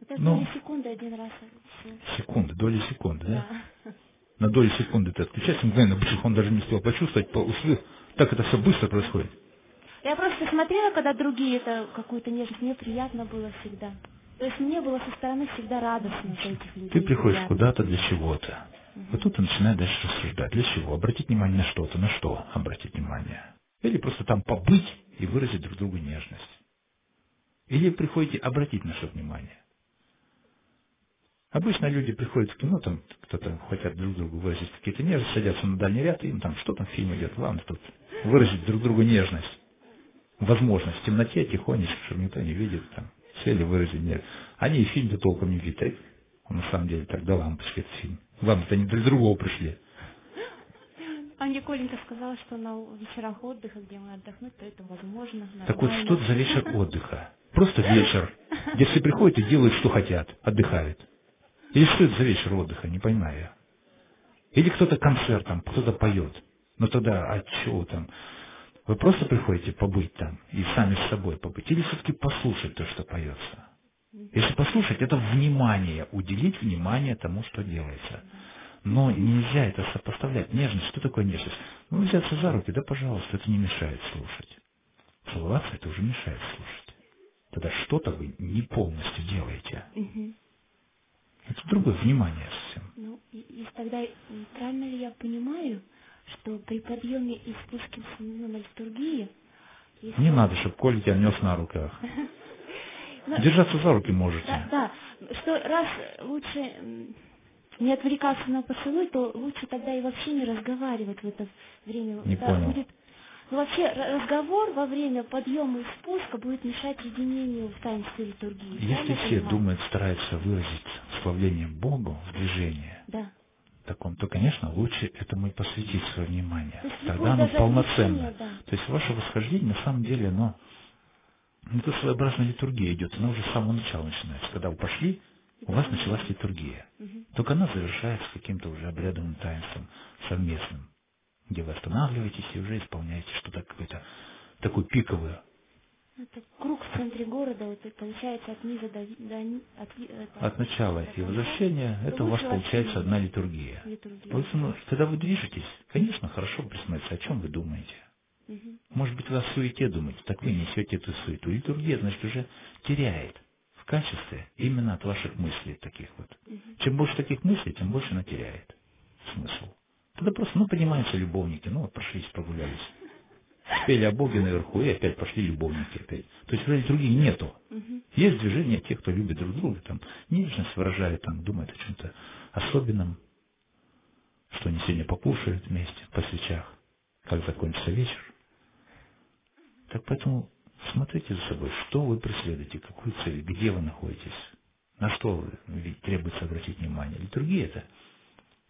Speaker 3: Это
Speaker 1: Ну.
Speaker 3: секунды один раз. всё.
Speaker 1: Секунды, доли секунды, да?
Speaker 3: Да.
Speaker 1: На доли секунды ты отключаешься, мгновенно, он даже не успел почувствовать, по- так это все быстро происходит.
Speaker 3: Я просто смотрела, когда другие это какую-то нежность, мне приятно было всегда. То есть мне было со стороны всегда радостно за этих людей.
Speaker 1: Ты приходишь
Speaker 3: приятно.
Speaker 1: куда-то для чего-то. Вот тут ты начинаешь дальше рассуждать. Для чего? Обратить внимание на что-то. На что обратить внимание? Или просто там побыть и выразить друг другу нежность. Или приходите обратить на что внимание. Обычно люди приходят в кино, там кто-то хотят друг другу выразить какие-то нежности, садятся на дальний ряд, и им там что там в фильме идет, главное тут выразить друг другу нежность. Возможность в темноте, тихонечко, чтобы никто не видит, там, сели выразить нежность. Они и фильм-то толком не видят. А на самом деле так, ладно, пришли этот фильм. Ладно-то они друг другого пришли.
Speaker 3: А мне Коленька сказала, что на вечерах отдыха, где мы отдохнуть, то это возможно.
Speaker 1: Так вот,
Speaker 3: нормально.
Speaker 1: что за вечер отдыха? Просто вечер, где все приходят и делают, что хотят, отдыхают. Или что это за вечер отдыха, не понимаю я. Или кто-то концерт там, кто-то поет. Но тогда, а чего там? Вы просто приходите побыть там и сами с собой побыть? Или все-таки послушать то, что поется? Если послушать, это внимание, уделить внимание тому, что делается. Но нельзя это сопоставлять. Нежность, что такое нежность? Ну, взяться за руки, да, пожалуйста, это не мешает слушать. Целоваться это уже мешает слушать. Тогда что-то вы не полностью делаете.
Speaker 3: Мгм.
Speaker 1: Это другое внимание совсем.
Speaker 3: Ну, и, и тогда правильно ли я понимаю, что при подъеме и спуске ну, на литургии... если-
Speaker 1: Не надо, чтобы Коля тебя нес на руках. <laughs>
Speaker 3: Ну,
Speaker 1: Держаться за руки можете.
Speaker 3: Да, да, что раз лучше не отвлекаться на поцелуй, то лучше тогда и вообще не разговаривать в это время.
Speaker 1: Не
Speaker 3: Да,
Speaker 1: понял.
Speaker 3: будет- ну, вообще разговор во время подъема и спуска будет мешать единению в таинстве литургии.
Speaker 1: Если все думают, стараются выразить славление Богу в движении,
Speaker 3: Да.
Speaker 1: Таком, то, конечно, лучше этому и посвятить свое внимание.
Speaker 3: То
Speaker 1: Тогда оно полноценно.
Speaker 3: да.
Speaker 1: То есть ваше восхождение, на самом деле, оно это своеобразная литургия идет. Она уже с самого начала начинается. Когда вы пошли, у вас началась литургия. Только она завершается каким-то уже обрядовым таинством совместным, где вы останавливаетесь и уже исполняете что-то какое-то такую пиковую.
Speaker 3: Это круг в центре города, и получается от низа до, до от, это,
Speaker 1: От начала и возвращения это у вас получается одна литургия.
Speaker 3: литургия.
Speaker 1: Поэтому, когда вы движетесь, конечно, хорошо присмотреться, о чем вы думаете.
Speaker 3: Мгм.
Speaker 1: Может быть, вы о суете думаете, так вы несете эту суету. Литургия, значит, уже теряет в качестве именно от ваших мыслей таких вот.
Speaker 3: Мгм.
Speaker 1: Чем больше таких мыслей, тем больше она теряет смысл. Тогда просто, ну, понимаются любовники, ну, вот прошлись, прогулялись. Спели о Боге наверху, и опять пошли любовники опять. То есть уже литургии нету.
Speaker 3: Мгм.
Speaker 1: Есть движение тех, кто любит друг друга, там, нежность выражает, там, думает о чем-то особенном, что они сегодня покушают вместе по свечах, как закончится вечер. Так поэтому смотрите за собой, что вы преследуете, какую цель, где вы находитесь, на что вы- ведь требуется обратить внимание. Литургия – это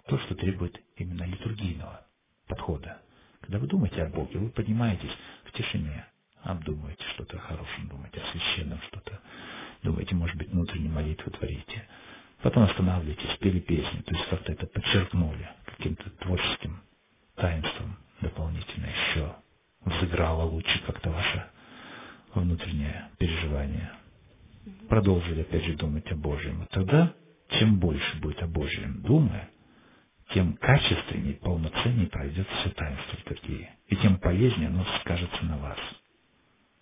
Speaker 1: то, что требует именно литургийного подхода. Когда вы думаете о Боге, вы поднимаетесь в тишине, обдумываете что-то о хорошем, думаете о священном что-то. Думаете, может быть, внутреннюю молитву творите. Потом останавливаетесь, пели песни, то есть как-то это подчеркнули каким-то творческим таинством дополнительно еще. Взыграло лучше как-то ваше внутреннее переживание. Продолжили опять же думать о Божьем. И тогда, чем больше будет о Божьем думая, тем качественнее, полноценнее пройдет все таинство литургии. И тем полезнее оно скажется на вас.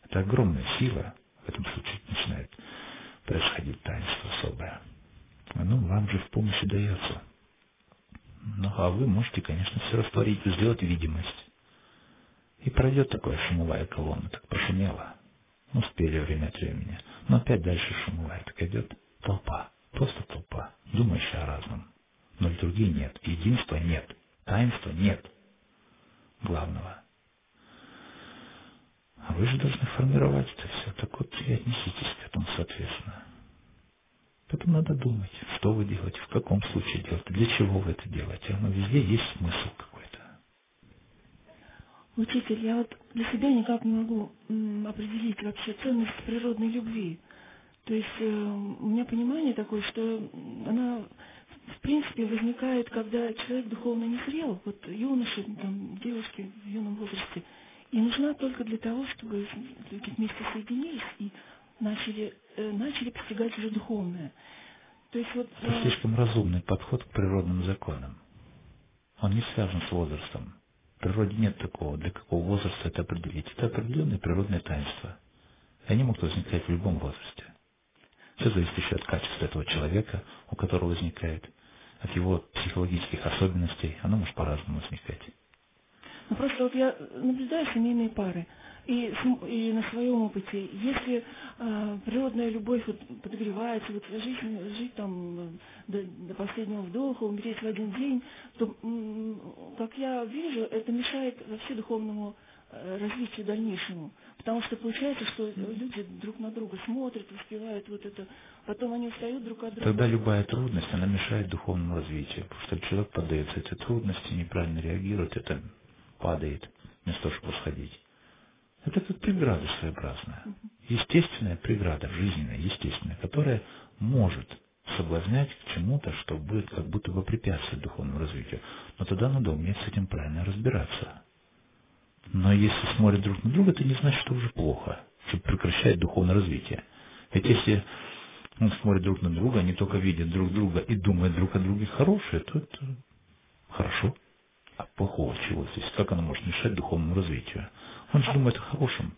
Speaker 1: Это огромная сила, в этом случае начинает происходить таинство особое. Оно вам же в помощи дается. Ну, а вы можете, конечно, все растворить, сделать видимость. И пройдет такая шумовая колонна, так пошумела. Ну, спели время от времени. Но опять дальше шумовая, так идет толпа. Просто толпа, думающая о разном. Но литургии нет, единства нет, таинства нет. Главного. А вы же должны формировать это все. Так вот и отнеситесь к этому соответственно. Поэтому надо думать, что вы делаете, в каком случае делаете, для чего вы это делаете. Но везде есть смысл какой-то.
Speaker 4: Учитель, я вот для себя никак не могу определить вообще ценность природной любви. То есть э, у меня понимание такое, что она в принципе возникает, когда человек духовно не зрел, вот юноши, там, девушки в юном возрасте, и нужна только для того, чтобы люди вместе соединились и начали, э, начали постигать уже духовное.
Speaker 1: То есть вот, э... слишком разумный подход к природным законам. Он не связан с возрастом. В природе нет такого, для какого возраста это определить. Это определенные природные таинства. Они могут возникать в любом возрасте. Все зависит еще от качества этого человека, у которого возникает, от его психологических особенностей. Оно может по-разному возникать.
Speaker 4: Ну, просто вот я наблюдаю семейные пары, и, и на своем опыте, если э, природная любовь вот, подогревается, вот жизнь, жить там до, до последнего вдоха, умереть в один день, то, как я вижу, это мешает вообще духовному э, развитию дальнейшему. Потому что получается, что люди друг на друга смотрят, успевают вот это, потом они устают друг от друга.
Speaker 1: Тогда любая трудность, она мешает духовному развитию, потому что человек поддается этой трудности, неправильно реагирует, это падает, вместо того, чтобы сходить. Это как преграда своеобразная. Естественная преграда, жизненная, естественная, которая может соблазнять к чему-то, что будет как будто бы препятствовать духовному развитию. Но тогда надо уметь с этим правильно разбираться. Но если смотрят друг на друга, это не значит, что уже плохо, что прекращает духовное развитие. Ведь если ну, смотрят друг на друга, они только видят друг друга и думают друг о друге хорошее, то это хорошо. А плохого чего здесь? Как оно может мешать духовному развитию? Он же думает о хорошем.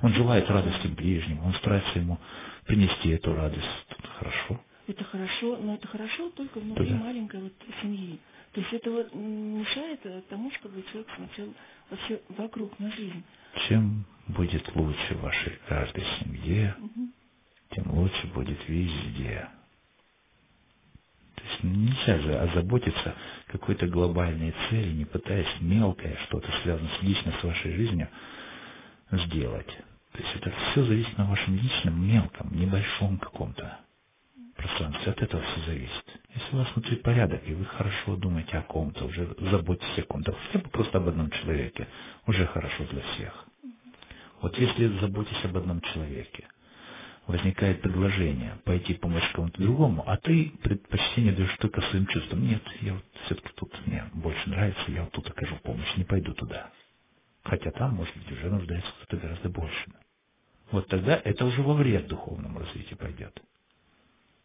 Speaker 1: Он желает радости ближнему, он старается ему принести эту радость. Это хорошо.
Speaker 4: Это хорошо, но это хорошо только внутри да. маленькой вот семьи. То есть это вот мешает тому, чтобы человек смотрел вообще вокруг на жизнь.
Speaker 1: Чем будет лучше в вашей каждой семье, угу. тем лучше будет везде. То есть нельзя же озаботиться какой-то глобальной цели, не пытаясь мелкое что-то связанное с лично с вашей жизнью сделать. То есть это все зависит на вашем личном, мелком, небольшом каком-то пространстве. От этого все зависит. Если у вас внутри порядок, и вы хорошо думаете о ком-то, уже заботитесь о ком-то, хотя бы просто об одном человеке, уже хорошо для всех. Вот если заботитесь об одном человеке, возникает предложение пойти помочь кому-то другому, а ты предпочтение даешь только своим чувствам. Нет, я вот все-таки тут мне больше нравится, я вот тут окажу помощь, не пойду туда. Хотя там, может быть, уже нуждается кто-то гораздо больше. Вот тогда это уже во вред духовному развитию пойдет.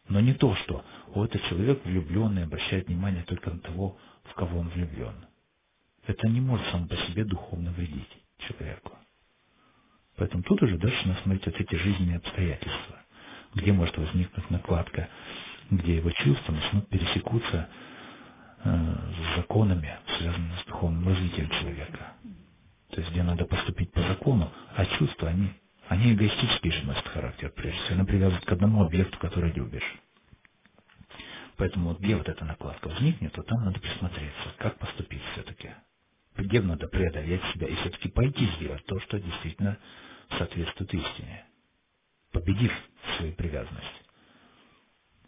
Speaker 1: Но не то, что о, этот человек влюбленный обращает внимание только на того, в кого он влюблен. Это не может сам по себе духовно вредить человеку. Поэтому тут уже дальше надо смотреть вот эти жизненные обстоятельства, где может возникнуть накладка, где его чувства начнут пересекутся э, с законами, связанными с духовным развитием человека. То есть где надо поступить по закону, а чувства, они, они эгоистические же носят характер, прежде всего. Они привязывают к одному объекту, который любишь. Поэтому вот где вот эта накладка возникнет, то там надо присмотреться, как поступить все-таки. Где надо преодолеть себя и все-таки пойти сделать то, что действительно соответствует истине, победив свою привязанность.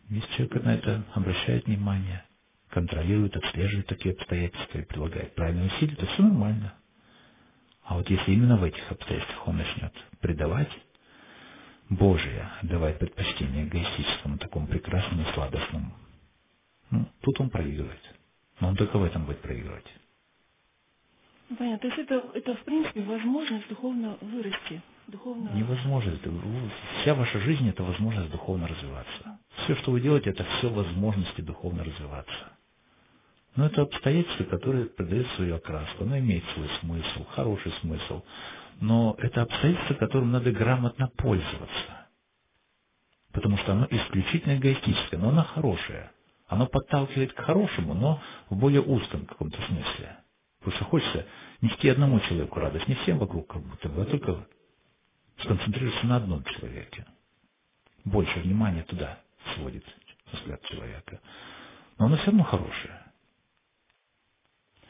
Speaker 1: Если человек на это обращает внимание, контролирует, отслеживает такие обстоятельства и прилагает правильные усилия, то все нормально. А вот если именно в этих обстоятельствах он начнет предавать Божия отдавать предпочтение эгоистическому, такому прекрасному и сладостному. Ну, тут он проигрывает. Но он только в этом будет проигрывать.
Speaker 4: Понятно. То есть это, это в принципе возможность духовно вырасти. Духовно...
Speaker 1: Невозможность. Вся ваша жизнь это возможность духовно развиваться. Все, что вы делаете, это все возможности духовно развиваться. Но это обстоятельства, которые придают свою окраску. Оно имеет свой смысл, хороший смысл. Но это обстоятельства, которым надо грамотно пользоваться. Потому что оно исключительно эгоистическое, но оно хорошее. Оно подталкивает к хорошему, но в более узком каком-то смысле. Потому что хочется нести одному человеку радость, не всем вокруг как будто бы, а только сконцентрироваться на одном человеке. Больше внимания туда сводит взгляд человека. Но оно все равно хорошее.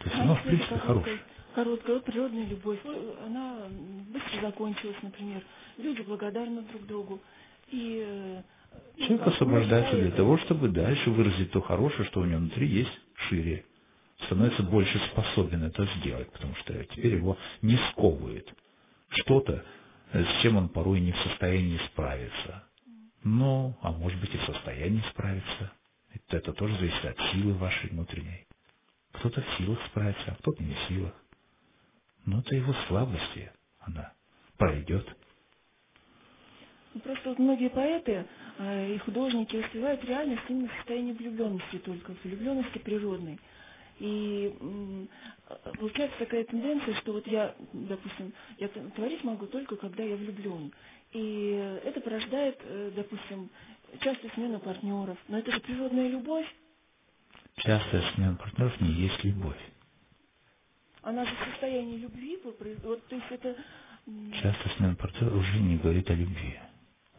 Speaker 1: То есть оно, в принципе, хорошее.
Speaker 4: Короткая вот природная любовь, она быстро закончилась, например. Люди благодарны друг другу. И э,
Speaker 1: Человек освобождается для того, чтобы дальше выразить то хорошее, что у него внутри есть шире. Становится больше способен это сделать, потому что теперь его не сковывает что-то, с чем он порой не в состоянии справиться. Ну, а может быть и в состоянии справиться. Это, это тоже зависит от силы вашей внутренней. Кто-то в силах справиться, а кто-то не в силах. Но это его слабости. Она пройдет.
Speaker 4: Ну, просто вот многие поэты э, и художники воспевают реальность именно в состоянии влюбленности только, влюбленности природной. И получается такая тенденция, что вот я, допустим, я творить могу только когда я влюблен. И это порождает, э, допустим, частую смену партнеров. Но это же природная любовь.
Speaker 1: Частая смена партнеров не есть любовь.
Speaker 4: Она же в состоянии любви, вот, то есть это...
Speaker 1: Частая смена партнеров уже не говорит о любви.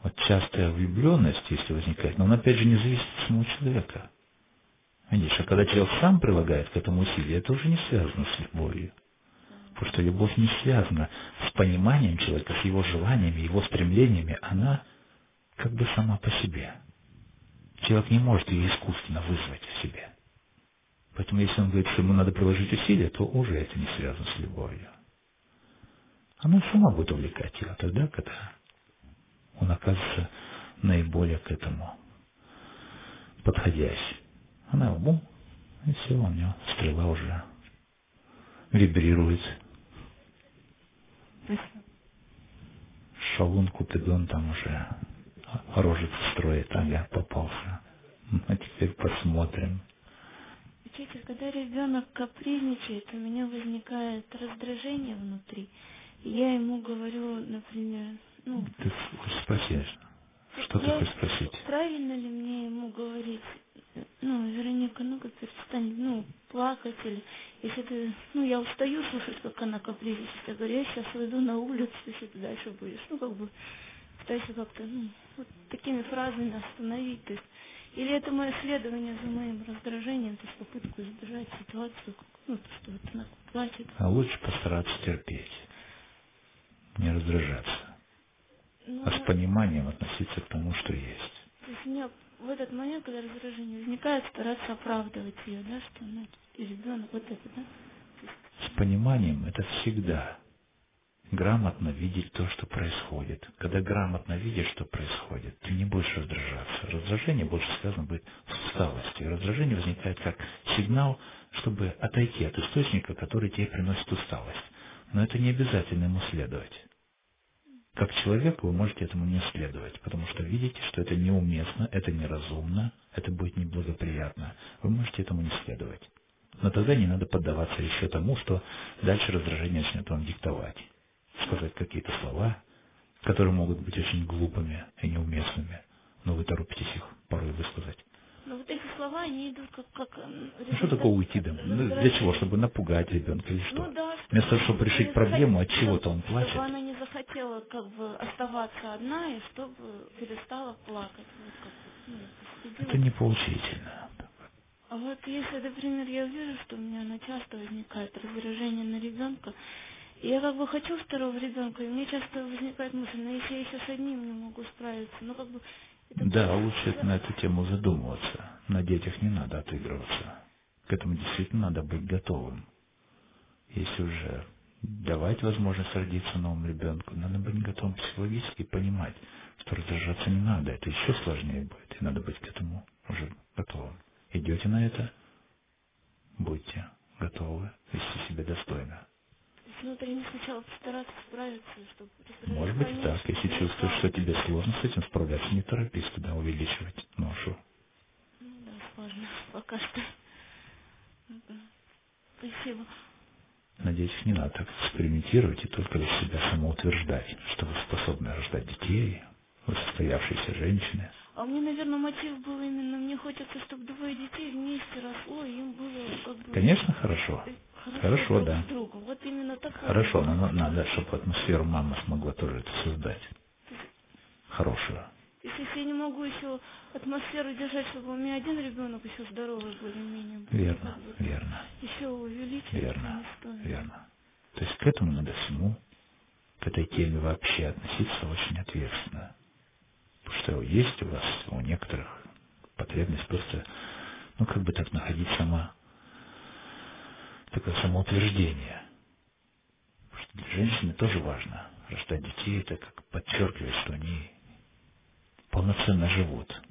Speaker 1: Вот частая влюбленность, если возникает, но она опять же не зависит от самого человека. Видишь, а когда человек сам прилагает к этому усилия, это уже не связано с любовью. Потому что любовь не связана с пониманием человека, с его желаниями, его стремлениями. Она как бы сама по себе. Человек не может ее искусственно вызвать в себе. Поэтому если он говорит, что ему надо приложить усилия, то уже это не связано с любовью. Она сама будет увлекать его тогда, когда он оказывается наиболее к этому подходящий. Она бум, и все, у нее стрела уже вибрирует. Шалун Купидон там уже рожица строит, ага, попался. А теперь посмотрим.
Speaker 3: Учитель, когда ребенок капризничает, у меня возникает раздражение внутри. И я ему говорю, например, ну...
Speaker 1: Ты спросишь. Что ты хочешь спросить?
Speaker 3: Правильно ли мне ему говорить, ну, Вероника, ну-ка перестань, ну, плакать или, если ты, ну, я устаю слушать, как она капризничает, я говорю, я сейчас выйду на улицу, если ты дальше будешь, ну, как бы, пытайся как-то, ну, вот такими фразами остановить, то есть, или это мое следование за моим раздражением, то есть попытку избежать ситуацию, ну, то, что вот она плачет.
Speaker 1: А лучше постараться терпеть, не раздражаться ну, а с пониманием относиться к тому, что есть.
Speaker 3: То есть у меня в этот момент, когда раздражение возникает, стараться оправдывать ее, да, что ну, и ребенок, вот это, да?
Speaker 1: С пониманием это всегда грамотно видеть то, что происходит. Когда грамотно видишь, что происходит, ты не будешь раздражаться. Раздражение больше связано будет с усталостью. раздражение возникает как сигнал, чтобы отойти от источника, который тебе приносит усталость. Но это не обязательно ему следовать. Как человек вы можете этому не следовать, потому что видите, что это неуместно, это неразумно, это будет неблагоприятно. Вы можете этому не следовать. Но тогда не надо поддаваться еще тому, что дальше раздражение начнет вам диктовать. Сказать какие-то слова, которые могут быть очень глупыми и неуместными, но вы торопитесь их порой высказать.
Speaker 3: Но вот эти слова, они идут как... как
Speaker 1: ну, что такое уйти домой? Ну, для чего? Чтобы напугать ребенка или что? Ну, да, Вместо того, чтобы решить проблему, от чего-то он плачет.
Speaker 3: Чтобы она не захотела как бы оставаться одна и чтобы перестала плакать. Вот, как,
Speaker 1: ну, Это не поучительно.
Speaker 3: А вот если, например, я вижу, что у меня она часто возникает раздражение на ребенка, я как бы хочу второго ребенка, и мне часто возникает мысль, ну если я еще с одним не могу справиться, ну как бы
Speaker 1: да, лучше на эту тему задумываться. На детях не надо отыгрываться. К этому действительно надо быть готовым. Если уже давать возможность родиться новому ребенку, надо быть готовым психологически понимать, что раздражаться не надо, это еще сложнее будет, и надо быть к этому уже готовым. Идете на это, будьте готовы вести себя достойно.
Speaker 3: Внутренне сначала постараться справиться, чтобы...
Speaker 1: Может быть так, если чувствуешь, что тебе сложно с этим справляться, не торопись туда увеличивать ношу.
Speaker 3: Ну да, сложно <laughs> пока что. Спасибо.
Speaker 1: Надеюсь, не надо так экспериментировать и только лишь себя самоутверждать, что вы способны рождать детей, вы состоявшиеся женщины.
Speaker 3: А мне, наверное, мотив был именно, мне хочется, чтобы двое детей вместе росло, и им было как бы...
Speaker 1: Конечно, хорошо.
Speaker 3: Хорошо, друг
Speaker 1: да.
Speaker 3: с другом. Вот именно такое.
Speaker 1: Хорошо, но на- надо, чтобы атмосферу мама смогла тоже это создать. Хорошую.
Speaker 3: Если я не могу еще атмосферу держать, чтобы у меня один ребенок еще здоровый более-менее был,
Speaker 1: Верно,
Speaker 3: как бы
Speaker 1: верно,
Speaker 3: еще увеличить
Speaker 1: верно, верно. То есть к этому надо всему, к этой теме вообще относиться очень ответственно. Потому что есть у вас, у некоторых потребность просто, ну как бы так находить сама, такое самоутверждение. Потому что для женщины тоже важно рождать детей, это как подчеркивает, что они полноценно живут.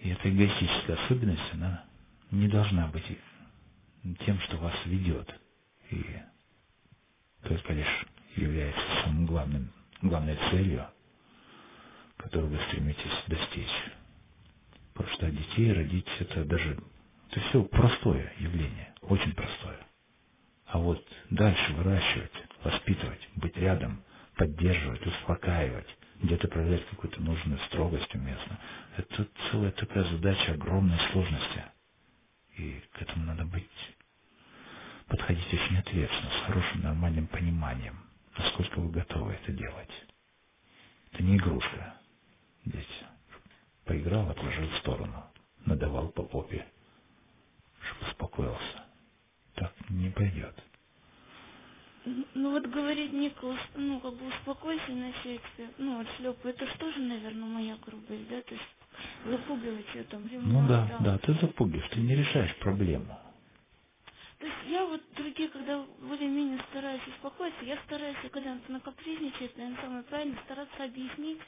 Speaker 1: И эта эгоистическая особенность, она не должна быть тем, что вас ведет. И только лишь является самым главным, главной целью, которую вы стремитесь достичь. Потому детей родить это даже, это все простое явление, очень простое. А вот дальше выращивать, воспитывать, быть рядом, поддерживать, успокаивать, где-то проявлять какую-то нужную строгость уместно. Это целая такая задача огромной сложности. И к этому надо быть, подходить очень ответственно, с хорошим нормальным пониманием, насколько вы готовы это делать. Это не игрушка. Здесь поиграл, отложил в сторону, надавал по попе, чтобы успокоился. Не пойдет.
Speaker 3: Ну вот говорить Николас, ну как бы успокойся на Шекспир, ну отшлепу, это что же, наверное, моя грубость, да, то есть запугивать ее там,
Speaker 1: Ну
Speaker 3: ревновать,
Speaker 1: да, да, ты запугиваешь, ты не решаешь проблему.
Speaker 3: То есть я вот другие, когда более-менее стараюсь успокоиться, я стараюсь, когда она капризничает, наверное, самое правильное, стараться объяснить,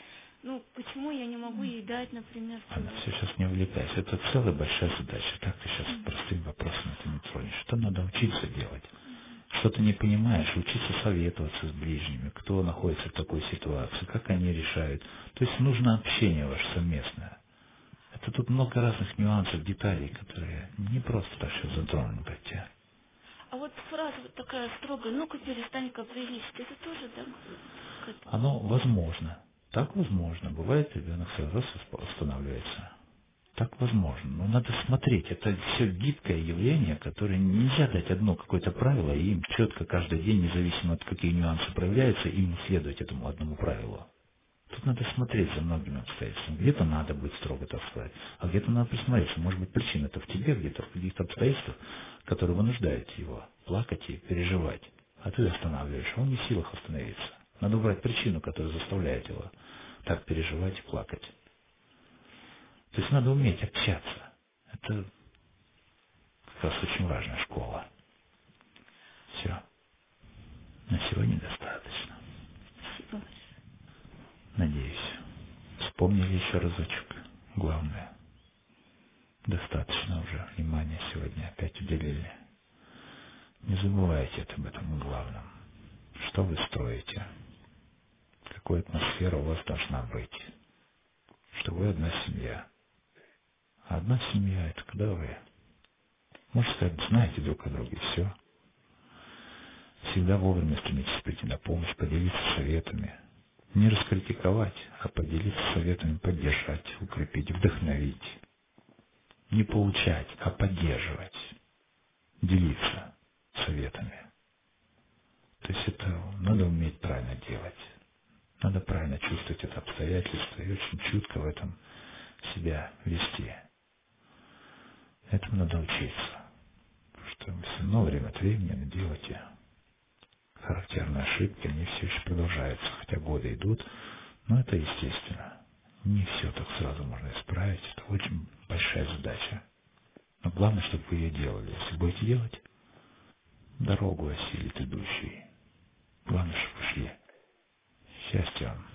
Speaker 3: ну, почему я не могу ей дать, например,
Speaker 1: Она все сейчас не увлекайся. Это целая большая задача. Так ты сейчас простым вопросом это не тронешь. Что надо учиться делать? Что ты не понимаешь, учиться советоваться с ближними, кто находится в такой ситуации, как они решают. То есть нужно общение ваше совместное. Это тут много разных нюансов, деталей, которые не просто так сейчас затронуты.
Speaker 3: А вот фраза вот такая строгая, ну-ка перестань капризничать, это тоже, да?
Speaker 1: Оно возможно. Так возможно. Бывает, ребенок сразу восстанавливается. Так возможно. Но надо смотреть. Это все гибкое явление, которое нельзя дать одно какое-то правило, и им четко каждый день, независимо от каких нюансов проявляются, им следовать этому одному правилу. Тут надо смотреть за многими обстоятельствами. Где-то надо быть строго, так сказать, а где-то надо присмотреться. Может быть, причина-то в тебе, где-то в каких-то обстоятельствах, которые вынуждают его плакать и переживать. А ты останавливаешь, он не в силах остановиться. Надо убрать причину, которая заставляет его так переживать и плакать. То есть надо уметь общаться. Это как раз очень важная школа. Все. На сегодня достаточно.
Speaker 3: Спасибо.
Speaker 1: Надеюсь. Вспомнили еще разочек. Главное. Достаточно уже внимания сегодня опять уделили. Не забывайте об этом главном. Что вы строите? Какая атмосфера у вас должна быть? Что вы одна семья. А одна семья это когда вы, можно сказать, знаете друг о друге все. Всегда вовремя стремитесь прийти на помощь, поделиться советами. Не раскритиковать, а поделиться советами, поддержать, укрепить, вдохновить. Не получать, а поддерживать. Делиться советами. То есть это надо уметь правильно делать. Надо правильно чувствовать это обстоятельство и очень чутко в этом себя вести. Этому надо учиться. Потому что вы все равно время от времени делаете характерные ошибки, они все еще продолжаются, хотя годы идут, но это естественно. Не все так сразу можно исправить, это очень большая задача. Но главное, чтобы вы ее делали. Если будете делать, дорогу осилит идущий. Главное, чтобы шли. Счастья вам.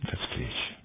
Speaker 1: До встречи.